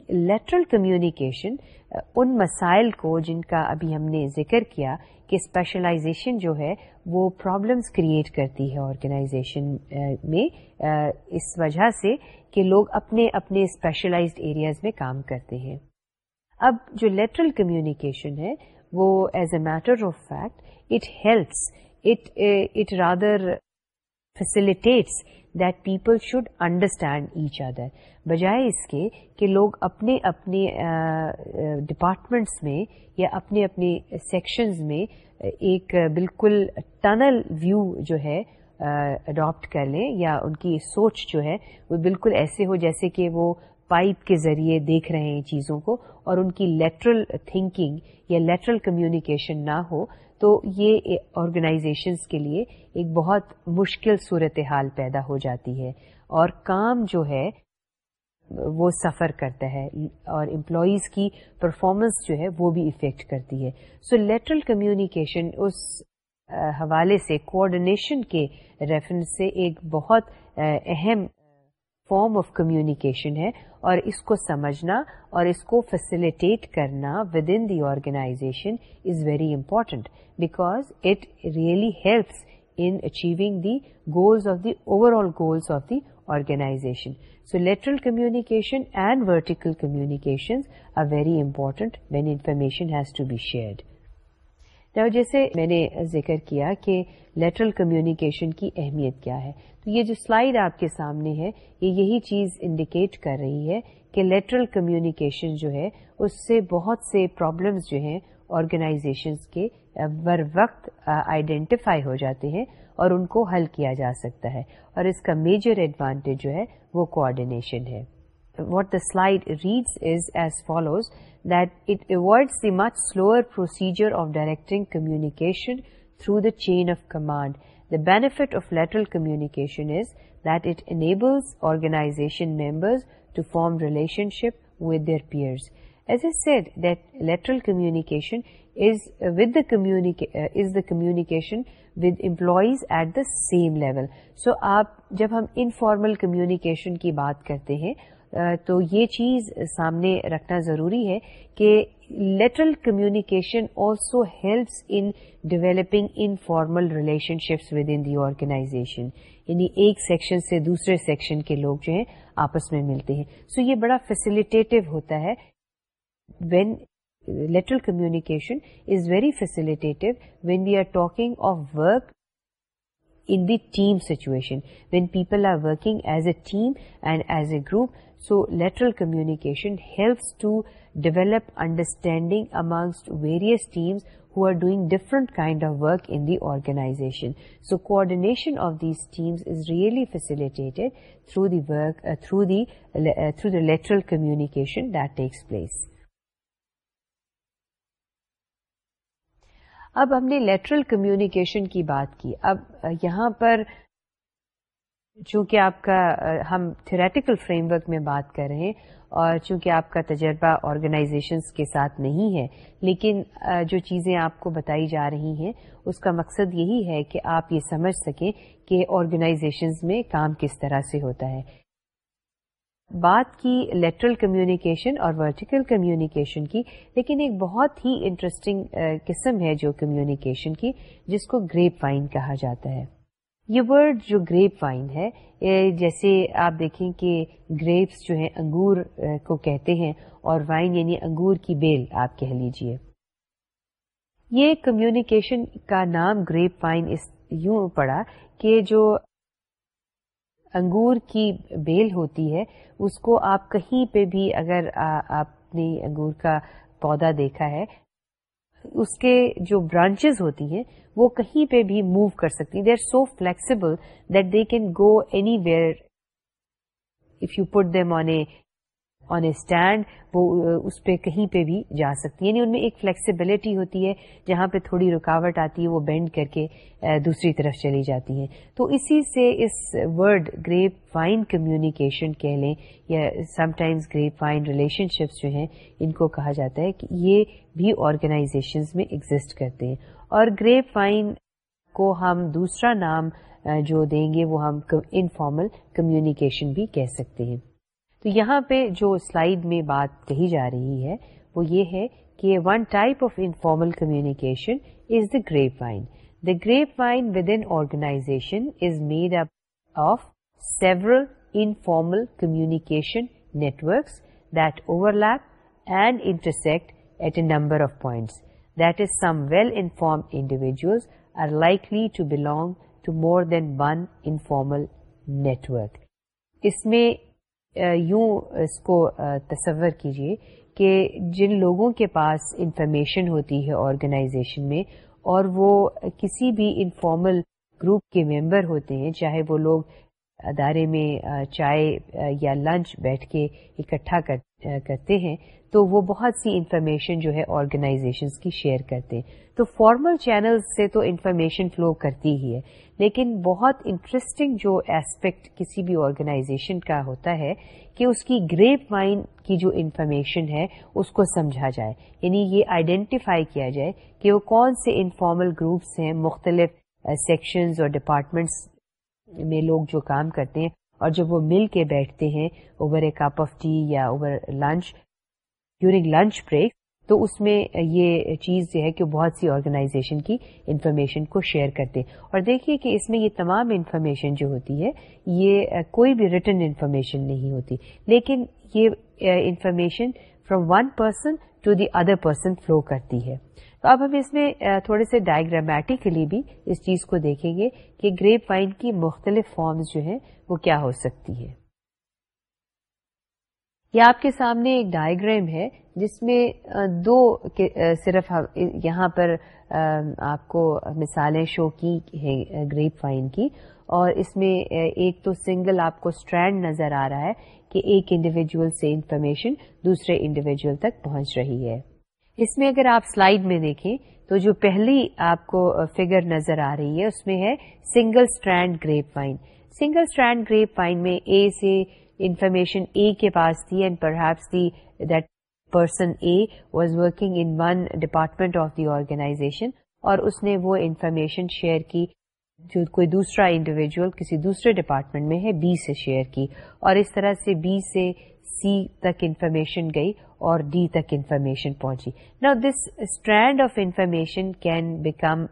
لیٹرل کمیونیکیشن ان مسائل کو جن کا ابھی ہم نے ذکر کیا کہ اسپیشلائزیشن جو ہے وہ پرابلمس کریٹ کرتی ہے آرگنائزیشن uh, میں uh, اس وجہ سے کہ لوگ اپنے اپنے اسپیشلائزڈ ایریاز میں کام کرتے ہیں اب جو لیٹرل کمیونیکیشن ہے وہ as a matter of fact it helps it it rather facilitates that people should understand each other بجائے اس کے کہ لوگ اپنے اپنے ڈپارٹمنٹس uh, میں یا اپنے اپنے سیکشنز میں ایک بالکل ٹنل ویو جو ہے اڈاپٹ کر لیں یا ان کی سوچ جو ہے وہ بالکل ایسے ہو جیسے کہ وہ پائپ کے ذریعے دیکھ رہے ہیں چیزوں کو اور ان کی لیٹرل تھنکنگ یا لیٹرل کمیونیکیشن نہ ہو تو یہ آرگنائزیشنس کے لیے ایک بہت مشکل صورتحال پیدا ہو جاتی ہے اور کام جو ہے وہ سفر کرتا ہے اور امپلائیز کی پرفارمنس جو ہے وہ بھی افیکٹ کرتی ہے سو لیٹرل کمیونیکیشن اس حوالے سے کوآڈینیشن کے ریفرنس سے ایک بہت اہم فارم آف کمیونیکیشن ہے اور اس کو سمجھنا اور اس کو فیسیلیٹیٹ کرنا within the organisation is very important because it really helps in achieving the goals of the overall goals of the organisation so lateral communication and vertical communication are very important when information has to be shared جیسے میں نے ذکر کیا کہ lateral communication کی اہمیت کیا ہے تو یہ جو سلائیڈ آپ کے سامنے ہے یہ یہی چیز انڈیکیٹ کر رہی ہے کہ لیٹرل کمیونیکیشن جو ہے اس سے بہت سے پرابلمس جو ہیں آرگنائزیشنس کے بر uh, وقت آئیڈینٹیفائی uh, ہو جاتے ہیں اور ان کو حل کیا جا سکتا ہے اور اس کا میجر ایڈوانٹیج جو ہے وہ کوآرڈینیشن ہے what the slide reads is as follows that it avoids the much slower procedure of directing communication through the chain of command the benefit of lateral communication is that it enables organisation members to form relationship with their peers as a lateral communication is the communication with employees at the same level so آپ جب ہم informal communication کی بات کرتے ہیں تو یہ چیز سامنے رکھنا ضروری ہے کہ lateral communication also helps in developing informal relationships within the organization یعنی ایک سیکشن سے دوسرے سیکشن کے لوگ جو ہیں آپس میں ملتے ہیں سو so یہ بڑا فیسیلیٹیو ہوتا ہے when uh, lateral communication is very facilitative when we are talking of work in the team situation, when people are working as a team and as a group. So lateral communication helps to develop understanding amongst various teams who are doing different kind of work in the organization. So coordination of these teams is really facilitated through the uh, uh, lateral communication that takes place. اب ہم نے lateral communication کی بات کی اب یہاں پر چونکہ آپ کا ہم تھریٹیکل فریم ورک میں بات کر رہے ہیں اور چونکہ آپ کا تجربہ آرگنائزیشنس کے ساتھ نہیں ہے لیکن جو چیزیں آپ کو بتائی جا رہی ہیں اس کا مقصد یہی ہے کہ آپ یہ سمجھ سکیں کہ آرگنائزیشنز میں کام کس طرح سے ہوتا ہے بات کی لیٹرل کمیونیکیشن اور ورٹیکل کمیونیکیشن کی لیکن ایک بہت ہی انٹرسٹنگ قسم ہے جو کمیونیکیشن کی جس کو گریپ وائن کہا جاتا ہے یہ ورڈ جو گریپ وائن ہے جیسے آپ دیکھیں کہ گریپس جو ہے انگور کو کہتے ہیں اور وائن یعنی انگور کی بیل آپ کہہ لیجئے یہ کمیونیکیشن کا نام گریپ وائن اس یوں پڑا کہ جو انگور کی بیل ہوتی ہے اس کو آپ کہیں پہ بھی اگر آپ نے انگور کا پودا دیکھا ہے اس کے جو برانچز ہوتی ہیں وہ کہیں پہ بھی موو کر سکتی they are so flexible that they can go anywhere if you put on a on a stand وہ uh, اس پہ کہیں پہ بھی جا سکتی ہے یعنی ان میں ایک فلیکسیبلٹی ہوتی ہے جہاں پہ تھوڑی رکاوٹ آتی ہے وہ بینڈ کر کے uh, دوسری طرف چلی جاتی ہے تو اسی سے اس ورڈ گریپ فائن کمیونیکیشن کہہ لیں یا sometimes grapevine relationships جو ہیں ان کو کہا جاتا ہے کہ یہ بھی آرگنائزیشنز میں ایگزسٹ کرتے ہیں اور گریپ فائن کو ہم دوسرا نام uh, جو دیں گے وہ ہم انفارمل کمیونیکیشن بھی کہہ سکتے ہیں تو یہاں پہ جو سلائیڈ میں بات کہی جا رہی ہے وہ یہ ہے کہ one type of informal communication is the grapevine the grapevine within organisation is made up of several informal communication networks that overlap and intersect at a number of points that is some well informed individuals are likely to belong to more than one informal network اس میں یوں اس کو تصور کیجیے کہ جن لوگوں کے پاس انفارمیشن ہوتی ہے آرگنائزیشن میں اور وہ کسی بھی انفارمل گروپ کے ممبر ہوتے ہیں چاہے وہ لوگ ادارے میں چائے یا لنچ بیٹھ کے اکٹھا کرتے ہیں تو وہ بہت سی انفارمیشن جو ہے آرگنائزیشن کی شیئر کرتے ہیں تو فارمل چینل سے تو انفارمیشن فلو کرتی ہی ہے لیکن بہت انٹرسٹنگ جو ایسپیکٹ کسی بھی آرگنائزیشن کا ہوتا ہے کہ اس کی گریپ وائن کی جو انفارمیشن ہے اس کو سمجھا جائے یعنی یہ آئیڈینٹیفائی کیا جائے کہ وہ کون سے انفارمل گروپس ہیں مختلف سیکشنز اور ڈپارٹمنٹس میں لوگ جو کام کرتے ہیں اور جب وہ مل کے بیٹھتے ہیں over a cup of tea یا over lunch during lunch break تو اس میں یہ چیز جو ہے کہ بہت سی آرگنائزیشن کی انفارمیشن کو شیئر کرتے اور دیکھیے کہ اس میں یہ تمام انفارمیشن جو ہوتی ہے یہ کوئی بھی ریٹرن انفارمیشن نہیں ہوتی لیکن یہ information from one person to the other person flow کرتی ہے تو اب ہم اس میں تھوڑے سے ڈائگرامیٹیکلی بھی اس چیز کو دیکھیں گے کہ گریپ وائن کی مختلف فارمز جو ہیں وہ کیا ہو سکتی ہے یہ آپ کے سامنے ایک ڈائگرام ہے جس میں دو صرف یہاں پر آپ کو مثالیں شو کی ہیں گریپ وائن کی اور اس میں ایک تو سنگل آپ کو اسٹرینڈ نظر آ رہا ہے کہ ایک انڈیویجل سے انفارمیشن دوسرے انڈیویجول تک پہنچ رہی ہے اس میں اگر آپ سلائیڈ میں دیکھیں تو جو پہلی آپ کو فگر نظر آ رہی ہے اس میں ہے single strand grapevine single strand grapevine میں اے سے انفارمیشن اے کے پاس تھی and perhaps that person A was working in one department of the organisation اور اس نے وہ انفارمیشن شیئر کی جو کوئی دوسرا انڈیویجل کسی دوسرے ڈپارٹمنٹ میں ہے بی سے شیئر کی اور اس طرح سے بی سے سی تک انفارمیشن گئی اور ڈی تک انفارمیشن پہنچی نا this strand of information can become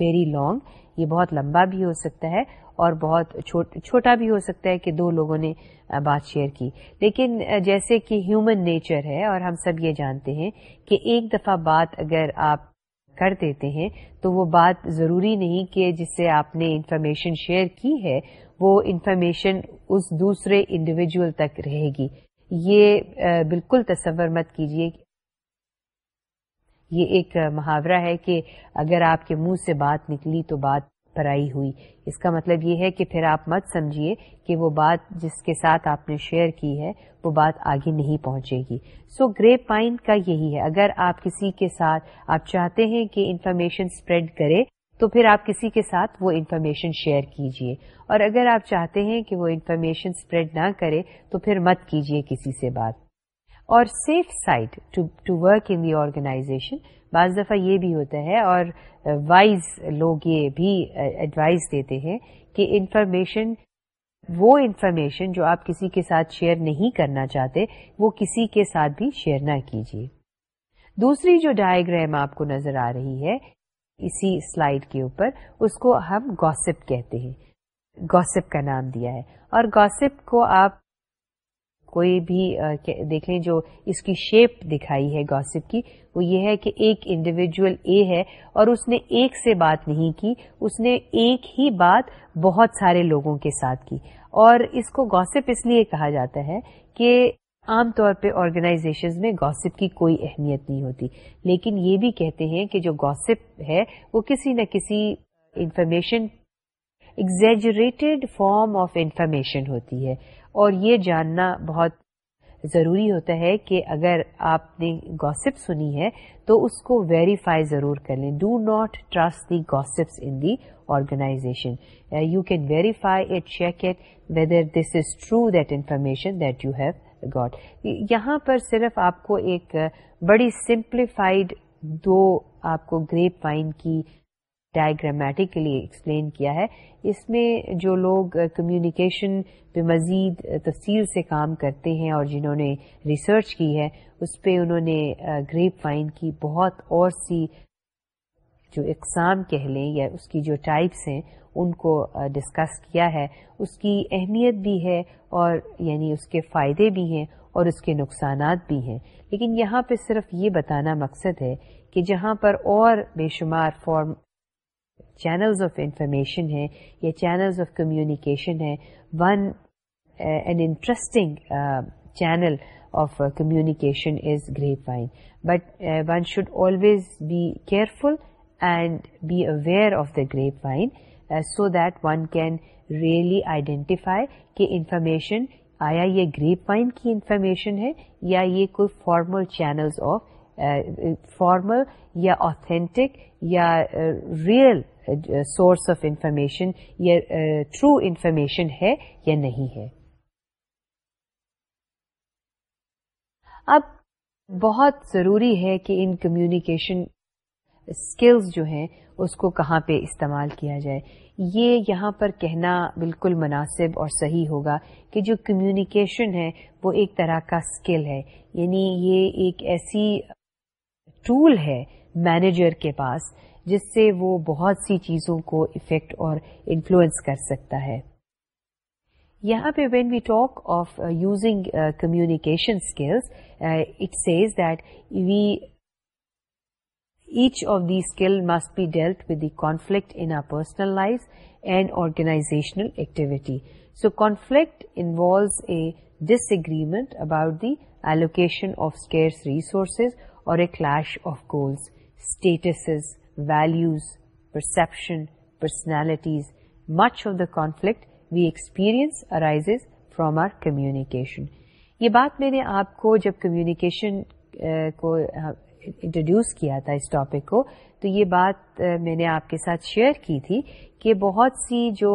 very long یہ بہت لمبا بھی ہو سکتا ہے اور بہت چھوٹا بھی ہو سکتا ہے کہ دو لوگوں نے بات شیئر کی لیکن جیسے کہ ہیومن نیچر ہے اور ہم سب یہ جانتے ہیں کہ ایک دفعہ بات اگر آپ کر دیتے ہیں تو وہ بات ضروری نہیں کہ جس سے آپ نے انفارمیشن شیئر کی ہے وہ انفارمیشن اس دوسرے انڈیویجول تک رہے گی یہ بالکل تصور مت کیجیے یہ ایک محاورہ ہے کہ اگر آپ کے منہ سے بات نکلی تو بات پرائی ہوئی اس کا مطلب یہ ہے کہ پھر آپ مت سمجھیے کہ وہ بات جس کے ساتھ آپ نے شیئر کی ہے وہ بات آگے نہیں پہنچے گی سو گرے پائن کا یہی ہے اگر آپ کسی کے ساتھ آپ چاہتے ہیں کہ انفارمیشن اسپریڈ کرے تو پھر آپ کسی کے ساتھ وہ انفارمیشن شیئر کیجیے اور اگر آپ چاہتے ہیں کہ وہ انفارمیشن اسپریڈ نہ کرے تو پھر مت کیجیے کسی سے بات اور safe side to work in the organisation بعض دفعہ یہ بھی ہوتا ہے اور وائز لوگ یہ بھی ایڈوائز دیتے ہیں کہ انفارمیشن وہ انفارمیشن جو آپ کسی کے ساتھ شیئر نہیں کرنا چاہتے وہ کسی کے ساتھ بھی شیئر نہ کیجیے دوسری جو ڈائگرام آپ کو نظر آ رہی ہے اسی سلائڈ کے اوپر اس کو ہم گوسپ کہتے ہیں گوسپ کا نام دیا ہے اور گوسپ کو آپ کوئی بھی دیکھ لیں جو اس کی شیپ دکھائی ہے گوسپ کی وہ یہ ہے کہ ایک انڈیویجل اے ہے اور اس نے ایک سے بات نہیں کی اس نے ایک ہی بات بہت سارے لوگوں کے ساتھ کی اور اس کو گوسپ اس لیے کہا جاتا ہے کہ عام طور پہ آرگنائزیشن میں گوسپ کی کوئی اہمیت نہیں ہوتی لیکن یہ بھی کہتے ہیں کہ جو گوسپ ہے وہ کسی نہ کسی information exaggerated form of information ہوتی ہے اور یہ جاننا بہت ضروری ہوتا ہے کہ اگر آپ نے گوسپ سنی ہے تو اس کو ویریفائی ضرور کر لیں do not trust the gossips in the organisation you can verify either this is true that information that you have got یہاں پر صرف آپ کو ایک بڑی سمپلیفائڈ دو آپ کو گریپ وائن کی ڈائگرامیٹکلی ایکسپلین کیا ہے اس میں جو لوگ کمیونیکیشن پہ مزید تفصیل سے کام کرتے ہیں اور جنہوں نے ریسرچ کی ہے اس پہ انہوں نے گریپ فائن کی بہت اور سی جو اقسام کہہ لیں یا اس کی جو ٹائپس ہیں ان کو ڈسکس کیا ہے اس کی اہمیت بھی ہے اور یعنی اس کے فائدے بھی ہیں اور اس کے نقصانات بھی ہیں لیکن یہاں پہ صرف یہ بتانا مقصد ہے کہ جہاں پر اور بے شمار فارم چینلز آف انفارمیشن ہیں یا چینلز آف کمیونیکیشن ہیں one an interesting channel of communication is grape vine but one should always be careful and be aware of the grape vine so that one can really identify کہ information آیا یہ grip وائن کی information ہے یا یہ کوئی formal channels of formal یا authentic یا ریئل سورس آف انفارمیشن یا تھرو انفارمیشن ہے یا نہیں ہے اب بہت ضروری ہے کہ ان کمیونیکیشن اسکلز جو ہیں اس کو کہاں پہ استعمال کیا جائے یہ یہاں پر کہنا بالکل مناسب اور صحیح ہوگا کہ جو کمیونیکیشن ہے وہ ایک طرح کا اسکل ہے یعنی یہ ایک ایسی ٹول ہے مینیجر کے پاس جس سے وہ بہت سی چیزوں کو افیکٹ اور انفلوئنس کر سکتا ہے یہاں پہ when we talk of using communication skills it says that we each of the skill must be dealt with the conflict in our personal life and organisational activity so conflict involves a disagreement about the allocation of scarce resources or a clash of goals statuses values perception personalities much of the conflict we experience arise from our communication یہ بات میں نے آپ کو جب communication کو introduce کیا تھا اس ٹاپک کو تو یہ بات میں نے آپ کے ساتھ شیئر کی تھی کہ بہت سی جو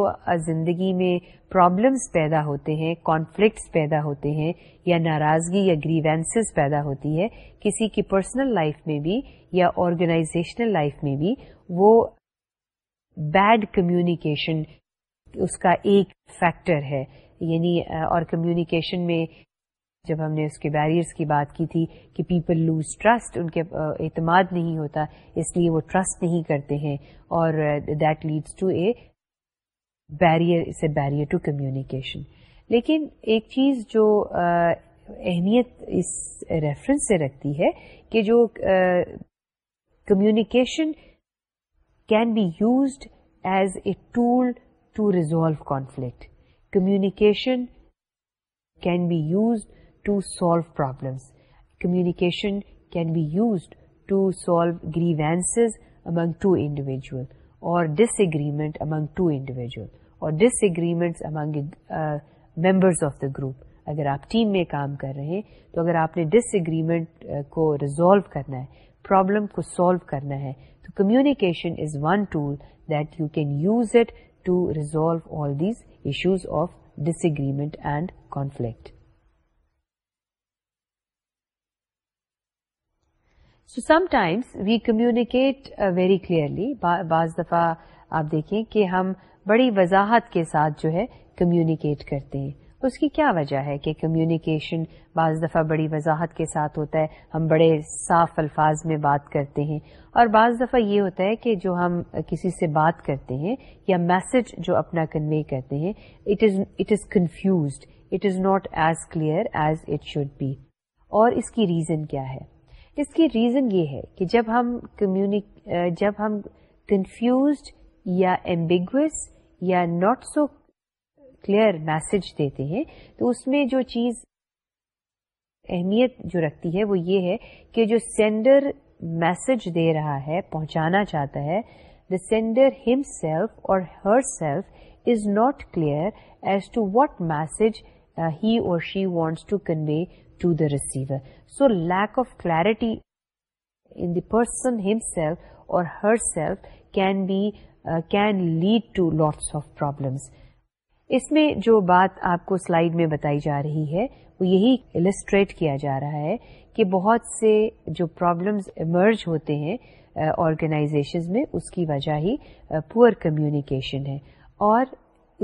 زندگی میں پرابلمس پیدا ہوتے ہیں کانفلکٹس پیدا ہوتے ہیں یا ناراضگی یا گریوینسز پیدا ہوتی ہے کسی کی پرسنل لائف میں بھی یا آرگنائزیشنل لائف میں بھی وہ بیڈ کمیونیکیشن اس کا ایک فیکٹر ہے یعنی اور کمیونیکیشن میں جب ہم نے اس کے بیریئرس کی بات کی تھی کہ پیپل لوز ٹرسٹ ان کے اعتماد نہیں ہوتا اس لیے وہ ٹرسٹ نہیں کرتے ہیں اور that leads to a barrier a barrier to communication لیکن ایک چیز جو اہمیت اس ریفرنس سے رکھتی ہے کہ جو communication can be used as a tool to resolve conflict communication can be used to solve problems communication can be used to solve grievances among two individuals or disagreement among two individual or dis uh, among members of the group اگر آپ team میں کام کر رہے ہیں تو اگر آپ نے ڈس ایگریمنٹ uh, کو ریزالو کرنا ہے پرابلم کو سالو کرنا ہے تو communication is one tool that you can use it to resolve all these issues of disagreement and conflict so sometimes we communicate very clearly بعض دفعہ آپ دیکھیں کہ ہم بڑی وضاحت کے ساتھ جو ہے کمیونیکیٹ کرتے ہیں اس کی کیا وجہ ہے کہ کمیونیکیشن بعض دفعہ بڑی وضاحت کے ساتھ ہوتا ہے ہم بڑے صاف الفاظ میں بات کرتے ہیں اور بعض دفعہ یہ ہوتا ہے کہ جو ہم کسی سے بات کرتے ہیں یا میسج جو اپنا کنوے کرتے ہیں it is confused it is not as clear as it should be اور اس کی ریزن کیا ہے اس کی ریزن یہ ہے کہ جب ہم کمیونک جب ہم کنفیوزڈ یا ایمبیگوس یا ناٹ سو کلیئر میسج دیتے ہیں تو اس میں جو چیز اہمیت جو رکھتی ہے وہ یہ ہے کہ جو سینڈر میسج دے رہا ہے پہنچانا چاہتا ہے دا sender himself or herself is not clear as to what message he or she wants to convey to the receiver so lack of clarity in the person himself or herself can be can lead to lots of problems اس میں جو بات آپ کو slide میں بتائی جا رہی ہے وہ یہی السٹریٹ کیا جا رہا ہے کہ بہت سے جو پرابلمس ایمرج ہوتے ہیں آرگنائزیشنز میں اس کی وجہ ہی پور کمیونیکیشن ہے اور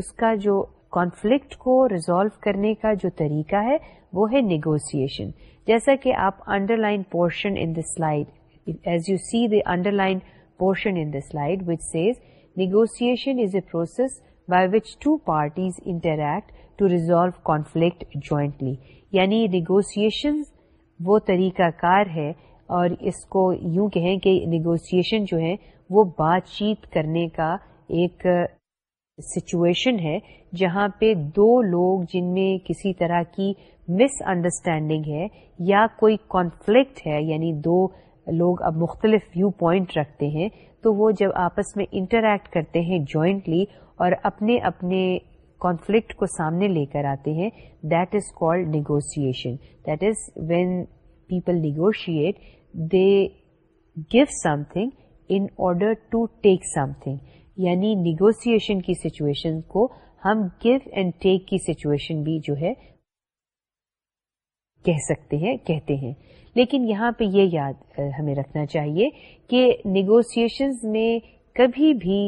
اس کا جو کانفلکٹ کو ریزالو کرنے کا جو طریقہ ہے وہ ہے نیگوسیشن جیسا کہ آپ underline portion in the slide as you see the underline portion in the slide which says negotiation is a process by which two parties interact to resolve conflict jointly یعنی نیگوسیشن وہ طریقہ کار ہے اور اس کو یوں کہیں کہ نیگوسیشن جو ہے وہ بات چیت کرنے کا ایک سچویشن ہے جہاں پہ دو لوگ جن میں کسی طرح کی مس انڈرسٹینڈنگ ہے یا کوئی کانفلکٹ ہے یعنی دو لوگ اب مختلف ویو پوائنٹ رکھتے ہیں تو وہ جب آپس میں انٹریکٹ کرتے ہیں جوائنٹلی اور اپنے اپنے کانفلکٹ کو سامنے لے کر آتے ہیں that is called negotiation that is when people negotiate they give something in order to take something یعنی نیگوسیشن کی سچویشن کو ہم گیو اینڈ ٹیک کی سچویشن بھی جو ہے کہہ سکتے ہیں کہتے ہیں لیکن یہاں پہ یہ یاد ہمیں رکھنا چاہیے کہ نیگوسیشن میں کبھی بھی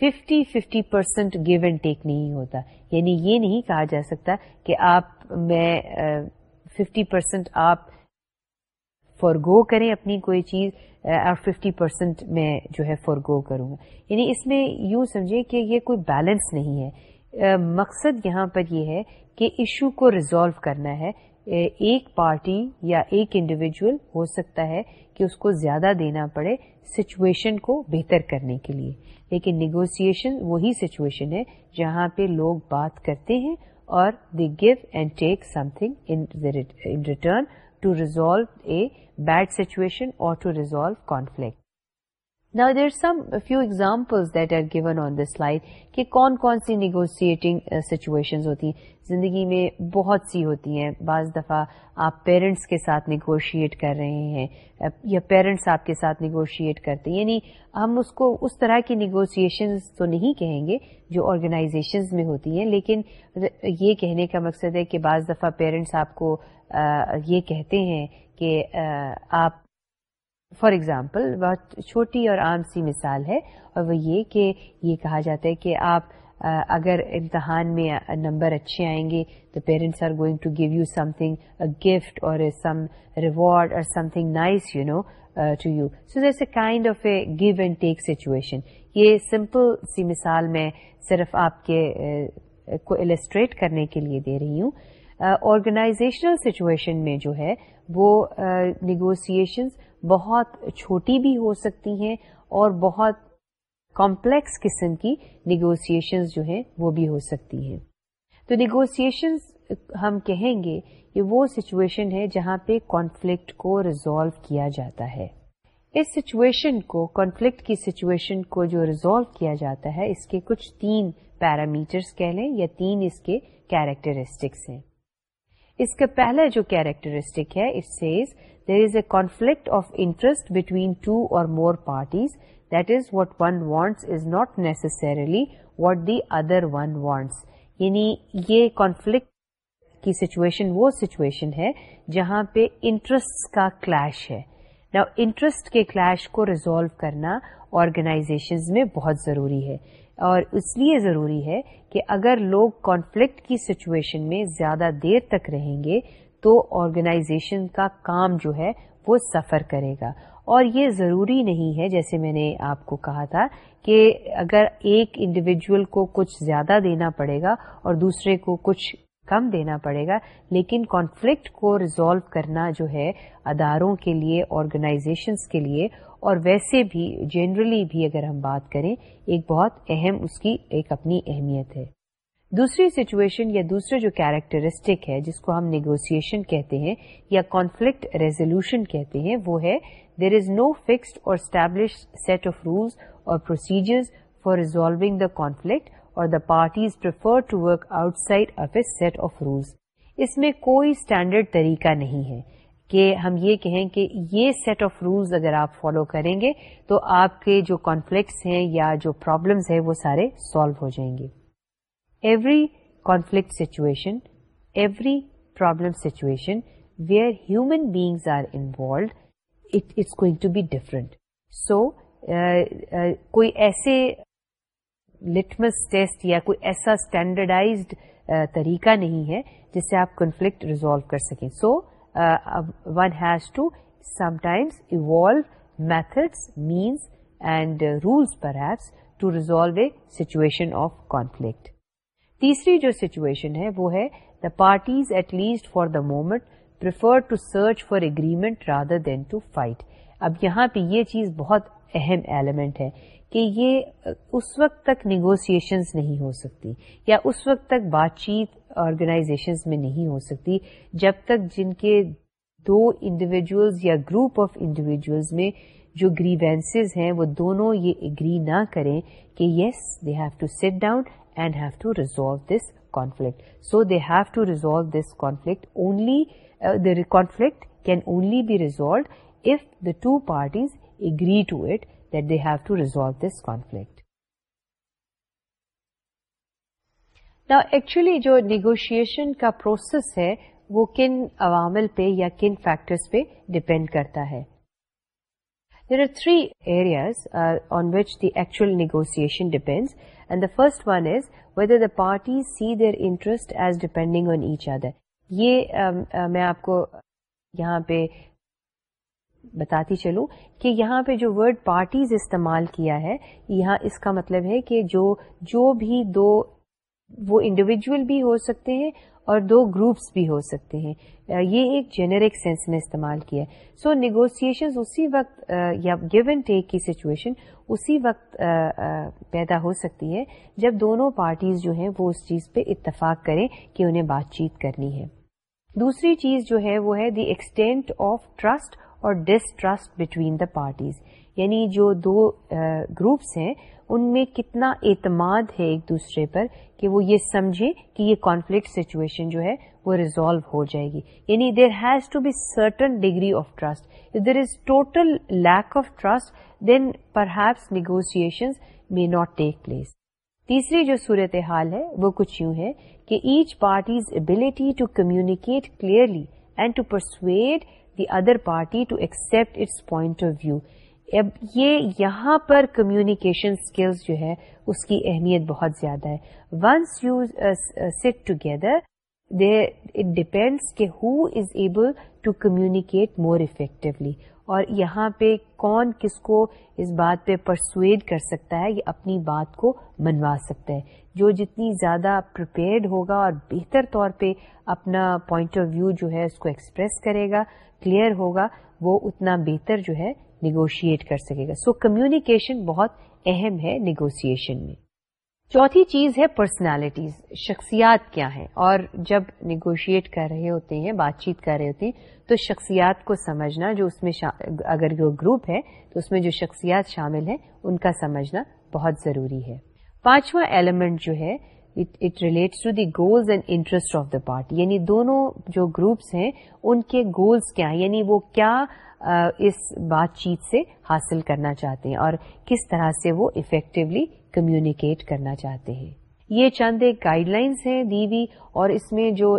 fifty fifty percent give and take نہیں ہوتا یعنی یہ نہیں کہا جا سکتا کہ آپ میں ففٹی پرسینٹ آپ فار گو کریں اپنی کوئی چیز اور ففٹی پرسینٹ میں جو ہے فار گو کروں گا یعنی اس میں یوں سمجھے کہ یہ کوئی بیلنس نہیں ہے مقصد یہاں پر یہ ہے کہ ایشو کو ریزالو کرنا ہے ایک پارٹی یا ایک انڈیویجول ہو سکتا ہے کہ اس کو زیادہ دینا پڑے سچویشن کو بہتر کرنے کے لیے لیکن نیگوسیشن وہی سچویشن ہے جہاں پہ لوگ بات کرتے ہیں اور they give and take something in return to resolve a bad situation or to resolve conflict نا there some few examples that are given on this slide کہ کون کون سی نیگوسیٹنگ سچویشنز ہوتی ہیں زندگی میں بہت سی ہوتی ہیں بعض دفعہ آپ پیرنٹس کے ساتھ نیگوشیٹ کر رہے ہیں یا پیرنٹس آپ کے ساتھ نیگوشیٹ کرتے ہیں یعنی ہم اس کو اس طرح کی نیگوسیشنز تو نہیں کہیں گے جو آرگنائزیشنز میں ہوتی ہیں لیکن یہ کہنے کا مقصد ہے کہ بعض دفعہ پیرنٹس آپ کو یہ کہتے ہیں کہ آپ فار ایگزامپل بہت چھوٹی اور عام سی مثال ہے اور وہ یہ کہ یہ کہا جاتا ہے کہ آپ اگر امتحان میں نمبر اچھے آئیں گے تو parents are going to give you something gift or some some reward or thing nice you you know to so a a kind of give and take situation یہ سمپل سی مثال میں صرف آپ کے کو الیسٹریٹ کرنے کے لیے دے رہی ہوں آرگنائزیشنل سچویشن میں جو ہے وہ نیگوسیشنز بہت چھوٹی بھی ہو سکتی ہیں اور بہت کمپلیکس قسم کی نیگوسیشنز جو ہیں وہ بھی ہو سکتی ہیں تو نیگوسیشنز ہم کہیں گے کہ وہ سچویشن ہے جہاں پہ کانفلکٹ کو ریزالو کیا جاتا ہے اس سچویشن کو کانفلکٹ کی سچویشن کو جو ریزالو کیا جاتا ہے اس کے کچھ تین پیرامیٹرس کہہ لیں یا تین اس کے کیریکٹرسٹکس ہیں اس کا پہلا جو کیریکٹرسٹک ہے it says there is a conflict of interest between two or more parties that is what one wants is not necessarily what the other one wants یعنی یہ کانفلکٹ کی سچویشن وہ سچویشن ہے جہاں پہ انٹرسٹ کا clash ہے interest کے کلیش کو ریزالو کرنا آرگنائزیشن میں بہت ضروری ہے اور اس لیے ضروری ہے کہ اگر لوگ کانفلکٹ کی سچویشن میں زیادہ دیر تک رہیں گے تو آرگنائزیشن کا کام جو ہے وہ سفر کرے گا اور یہ ضروری نہیں ہے جیسے میں نے آپ کو کہا تھا کہ اگر ایک انڈیویجول کو کچھ زیادہ دینا پڑے گا اور دوسرے کو کچھ کم دینا پڑے گا لیکن کانفلکٹ کو ریزالو کرنا جو ہے اداروں کے لیے آرگنائزیشنس کے لیے اور ویسے بھی جنرلی بھی اگر ہم بات کریں ایک بہت اہم اس کی ایک اپنی اہمیت ہے دوسری سچویشن یا دوسرے جو کیریکٹرسٹک ہے جس کو ہم نیگوسن کہتے ہیں یا کانفلکٹ ریزولوشن کہتے ہیں وہ ہے there is no fixed or establish set of rules or procedures for resolving the conflict or the parties prefer to work outside of a set of rules اس میں کوئی اسٹینڈرڈ طریقہ نہیں ہے کہ ہم یہ کہیں کہ یہ سیٹ آف رولس اگر آپ فالو کریں گے تو آپ کے جو کانفلکٹس ہیں یا جو پرابلمس ہیں وہ سارے سالو ہو جائیں گے every conflict situation every problem situation where human beings are involved it is going to be different so کوئی ایسے لٹمس ٹیسٹ یا کوئی ایسا اسٹینڈرڈائزڈ طریقہ نہیں ہے جس سے آپ کنفلکٹ ریزالو کر سکیں so one has to sometimes evolve methods means and rules perhaps to resolve a situation of conflict تیسری جو سچویشن ہے وہ ہے the parties at least for the moment prefer to search for agreement rather than to fight اب یہاں پہ یہ چیز بہت اہم ایلیمنٹ ہے کہ یہ اس وقت تک نیگوسیشنز نہیں ہو سکتی یا اس وقت تک بات چیت آرگنائزیشنز میں نہیں ہو سکتی جب تک جن کے دو انڈیویجولز یا گروپ آف انڈیویجولز میں جو گریوینسز ہیں وہ دونوں یہ اگری نہ کریں کہ yes they have to sit down and have to resolve this conflict so they have to resolve this conflict only the conflict can only be resolved two parties agree to it that they've to resolve this conflict actually جو negotiation کا process ہے وہ کن عوامل پہ یا کن factors پہ ڈپینڈ کرتا ہے there are three areas on which the each negotiation depend and the first one is whether the party see their interest as depending on each other یہ میں آپ کو یہاں پہ بتاتی چلوں کہ یہاں پہ جو ورڈ پارٹیز استعمال کیا ہے یہاں اس کا مطلب ہے کہ جو جو بھی دو وہ انڈیویجل بھی ہو سکتے ہیں اور دو گروپس بھی ہو سکتے ہیں یہ ایک جینرک سینس میں استعمال کیا ہے سو نیگوسیشن اسی وقت یا گیو اینڈ ٹیک کی سچویشن اسی وقت پیدا ہو سکتی ہے جب دونوں پارٹیز جو ہیں وہ اس چیز پہ اتفاق کریں کہ انہیں بات چیت کرنی ہے دوسری چیز جو ہے وہ ہے دی ایکسٹینٹ آف ٹرسٹ اور ڈسٹرسٹ بٹوین دا پارٹیز یعنی جو دو گروپس ہیں ان میں کتنا اعتماد ہے ایک دوسرے پر کہ وہ یہ سمجھے کہ یہ کانفلکٹ سچویشن جو ہے وہ ریزالو ہو جائے گی یعنی there has to be certain degree of trust there is total lack of trust then perhaps negotiation may not take place تیسری جو صورت حال ہے وہ کچھ یوں ہے کہ each parties ability to communicate clearly and to persuade the other party to accept its point of view اب یہ یہاں پر کمیونیکیشن اسکلز جو ہے اس کی اہمیت بہت زیادہ ہے once you sit together it depends کہ who is able to communicate more effectively اور یہاں پہ کون کس کو اس بات پہ پرسویڈ کر سکتا ہے یا اپنی بات کو منوا سکتا ہے جو جتنی زیادہ پریپیئرڈ ہوگا اور بہتر طور پہ اپنا پوائنٹ آف ویو جو ہے اس کو ایکسپریس کرے گا کلیئر ہوگا وہ اتنا بہتر جو ہے نیگوشیٹ کر سکے گا سو so, کمیونیکیشن بہت اہم ہے نیگوسیشن میں چوتھی چیز ہے پرسنالٹیز شخصیات کیا ہے اور جب نیگوشیٹ کر رہے ہوتے ہیں بات چیت کر رہے ہوتے ہیں تو شخصیات کو سمجھنا جو اس میں شا... اگر جو گروپ ہے تو اس میں جو شخصیات شامل ہیں ان کا سمجھنا بہت ضروری ہے پانچواں ایلیمنٹ جو ہے it relates to the goals and interest of the party یعنی دونوں جو گروپس ہیں ان کے گولز کیا ہیں یعنی وہ کیا اس بات چیت سے حاصل کرنا چاہتے ہیں اور کس طرح سے وہ افیکٹولی کمیونیکیٹ کرنا چاہتے ہیں یہ چند ایک گائیڈ لائنس ہیں دی وی اور اس میں جو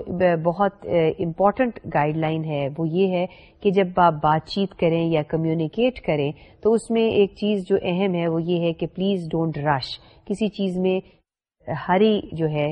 بہت امپورٹنٹ گائیڈ لائن ہے وہ یہ ہے کہ جب آپ بات چیت کریں یا کمیونیکیٹ کریں تو اس میں ایک چیز جو اہم ہے وہ یہ ہے کہ پلیز ڈونٹ رش کسی چیز میں ہری جو ہے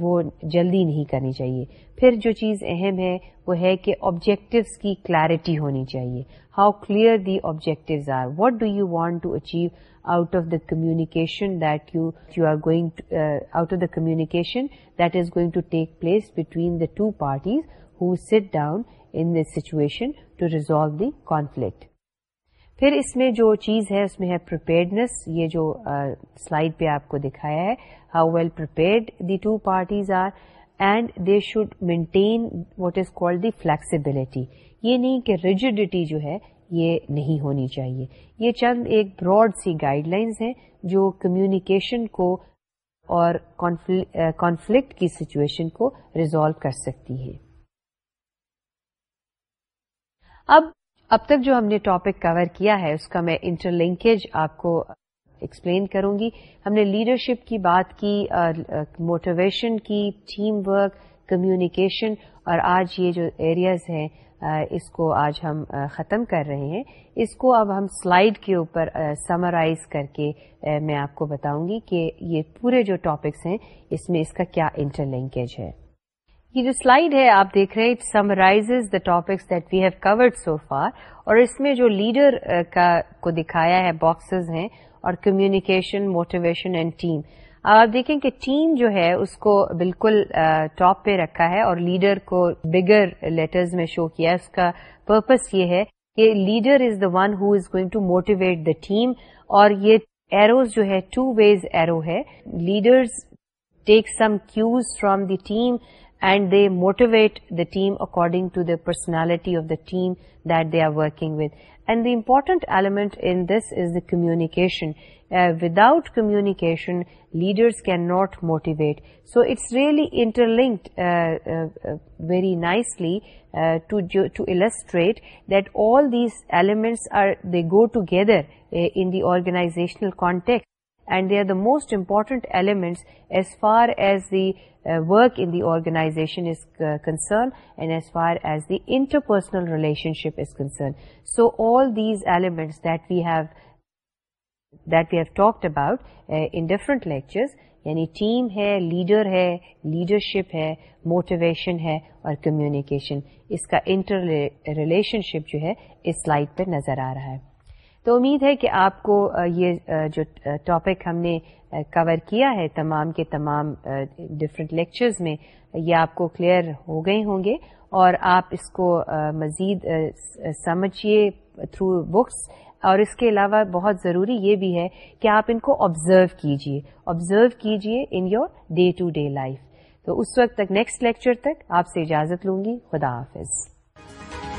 وہ جلدی نہیں کرنی چاہیے پھر جو چیز اہم ہے وہ ہے کہ آبجیکٹیوز کی کلیرٹی ہونی چاہیے how clear the objectives are what do you want to achieve out of the communication that you you are going out of the communication that is going to take place between the two parties who sit down in this situation to resolve the conflict پھر اس میں جو چیز ہے اس میں ہے پرپیئرنس یہ جو سلائڈ پہ آپ کو دکھایا ہے how well prepared the two parties are and they should maintain what is called the flexibility یہ نہیں کہ ریجڈیٹی جو ہے یہ نہیں ہونی چاہیے یہ چند ایک براڈ سی گائڈ لائنس ہیں جو کمیونیکیشن کو اور کانفلکٹ کی سچویشن کو ریزالو کر سکتی ہے اب اب تک جو ہم نے ٹاپک کور کیا ہے اس کا میں انٹر لنکیج آپ کو ایکسپلین کروں گی ہم نے لیڈرشپ کی بات کی اور موٹیویشن کی ٹیم ورک کمیونیکیشن اور آج یہ جو ایریاز ہیں اس کو آج ہم ختم کر رہے ہیں اس کو اب ہم سلائیڈ کے اوپر سمرائز کر کے میں آپ کو بتاؤں گی کہ یہ پورے جو ٹاپکس ہیں اس میں اس کا کیا انٹر لنکیج ہے یہ جو سلائیڈ ہے آپ دیکھ رہے it some the topics that we have covered so far اور اس میں جو لیڈر uh, کا کو دکھایا ہے باکسز ہیں اور کمیونیکیشن موٹیویشن اینڈ ٹیم اب آپ دیکھیں کہ ٹیم جو ہے اس کو بالکل ٹاپ uh, پہ رکھا ہے اور لیڈر کو بگر لیٹرز میں شو کیا ہے اس کا پرپز یہ ہے کہ leader is the one who is going to motivate the team اور یہ ایروز جو ہے ٹو ویز ایرو ہے leaders take some cues from the team and they motivate the team according to the personality of the team that they are working with. And the important element in this is the communication. Uh, without communication, leaders cannot motivate. So it's really interlinked uh, uh, very nicely to illustrate that all these elements they go together in the organizational context. And the are the most important elements as far as the work in the organization is concern and as far as the interpersonal relationship is concern so all these elements that we have that we have talked about lecture یعنی team ہے leader ہے leadership ہے motivation ہے اور communication اس کا interrelationship جو ہے اس لائٹ پہ نظر آ رہا ہے تو امید ہے کہ آپ کو یہ جو ٹاپک ہم نے کور کیا ہے تمام کے تمام ڈفرینٹ لیکچرز میں یہ آپ کو کلیئر ہو گئے ہوں گے اور آپ اس کو مزید سمجھیے تھرو بکس اور اس کے علاوہ بہت ضروری یہ بھی ہے کہ آپ ان کو آبزرو کیجیے آبزرو کیجیے in your day to day life تو اس وقت تک نیکسٹ لیکچر تک آپ سے اجازت لوں گی خدا حافظ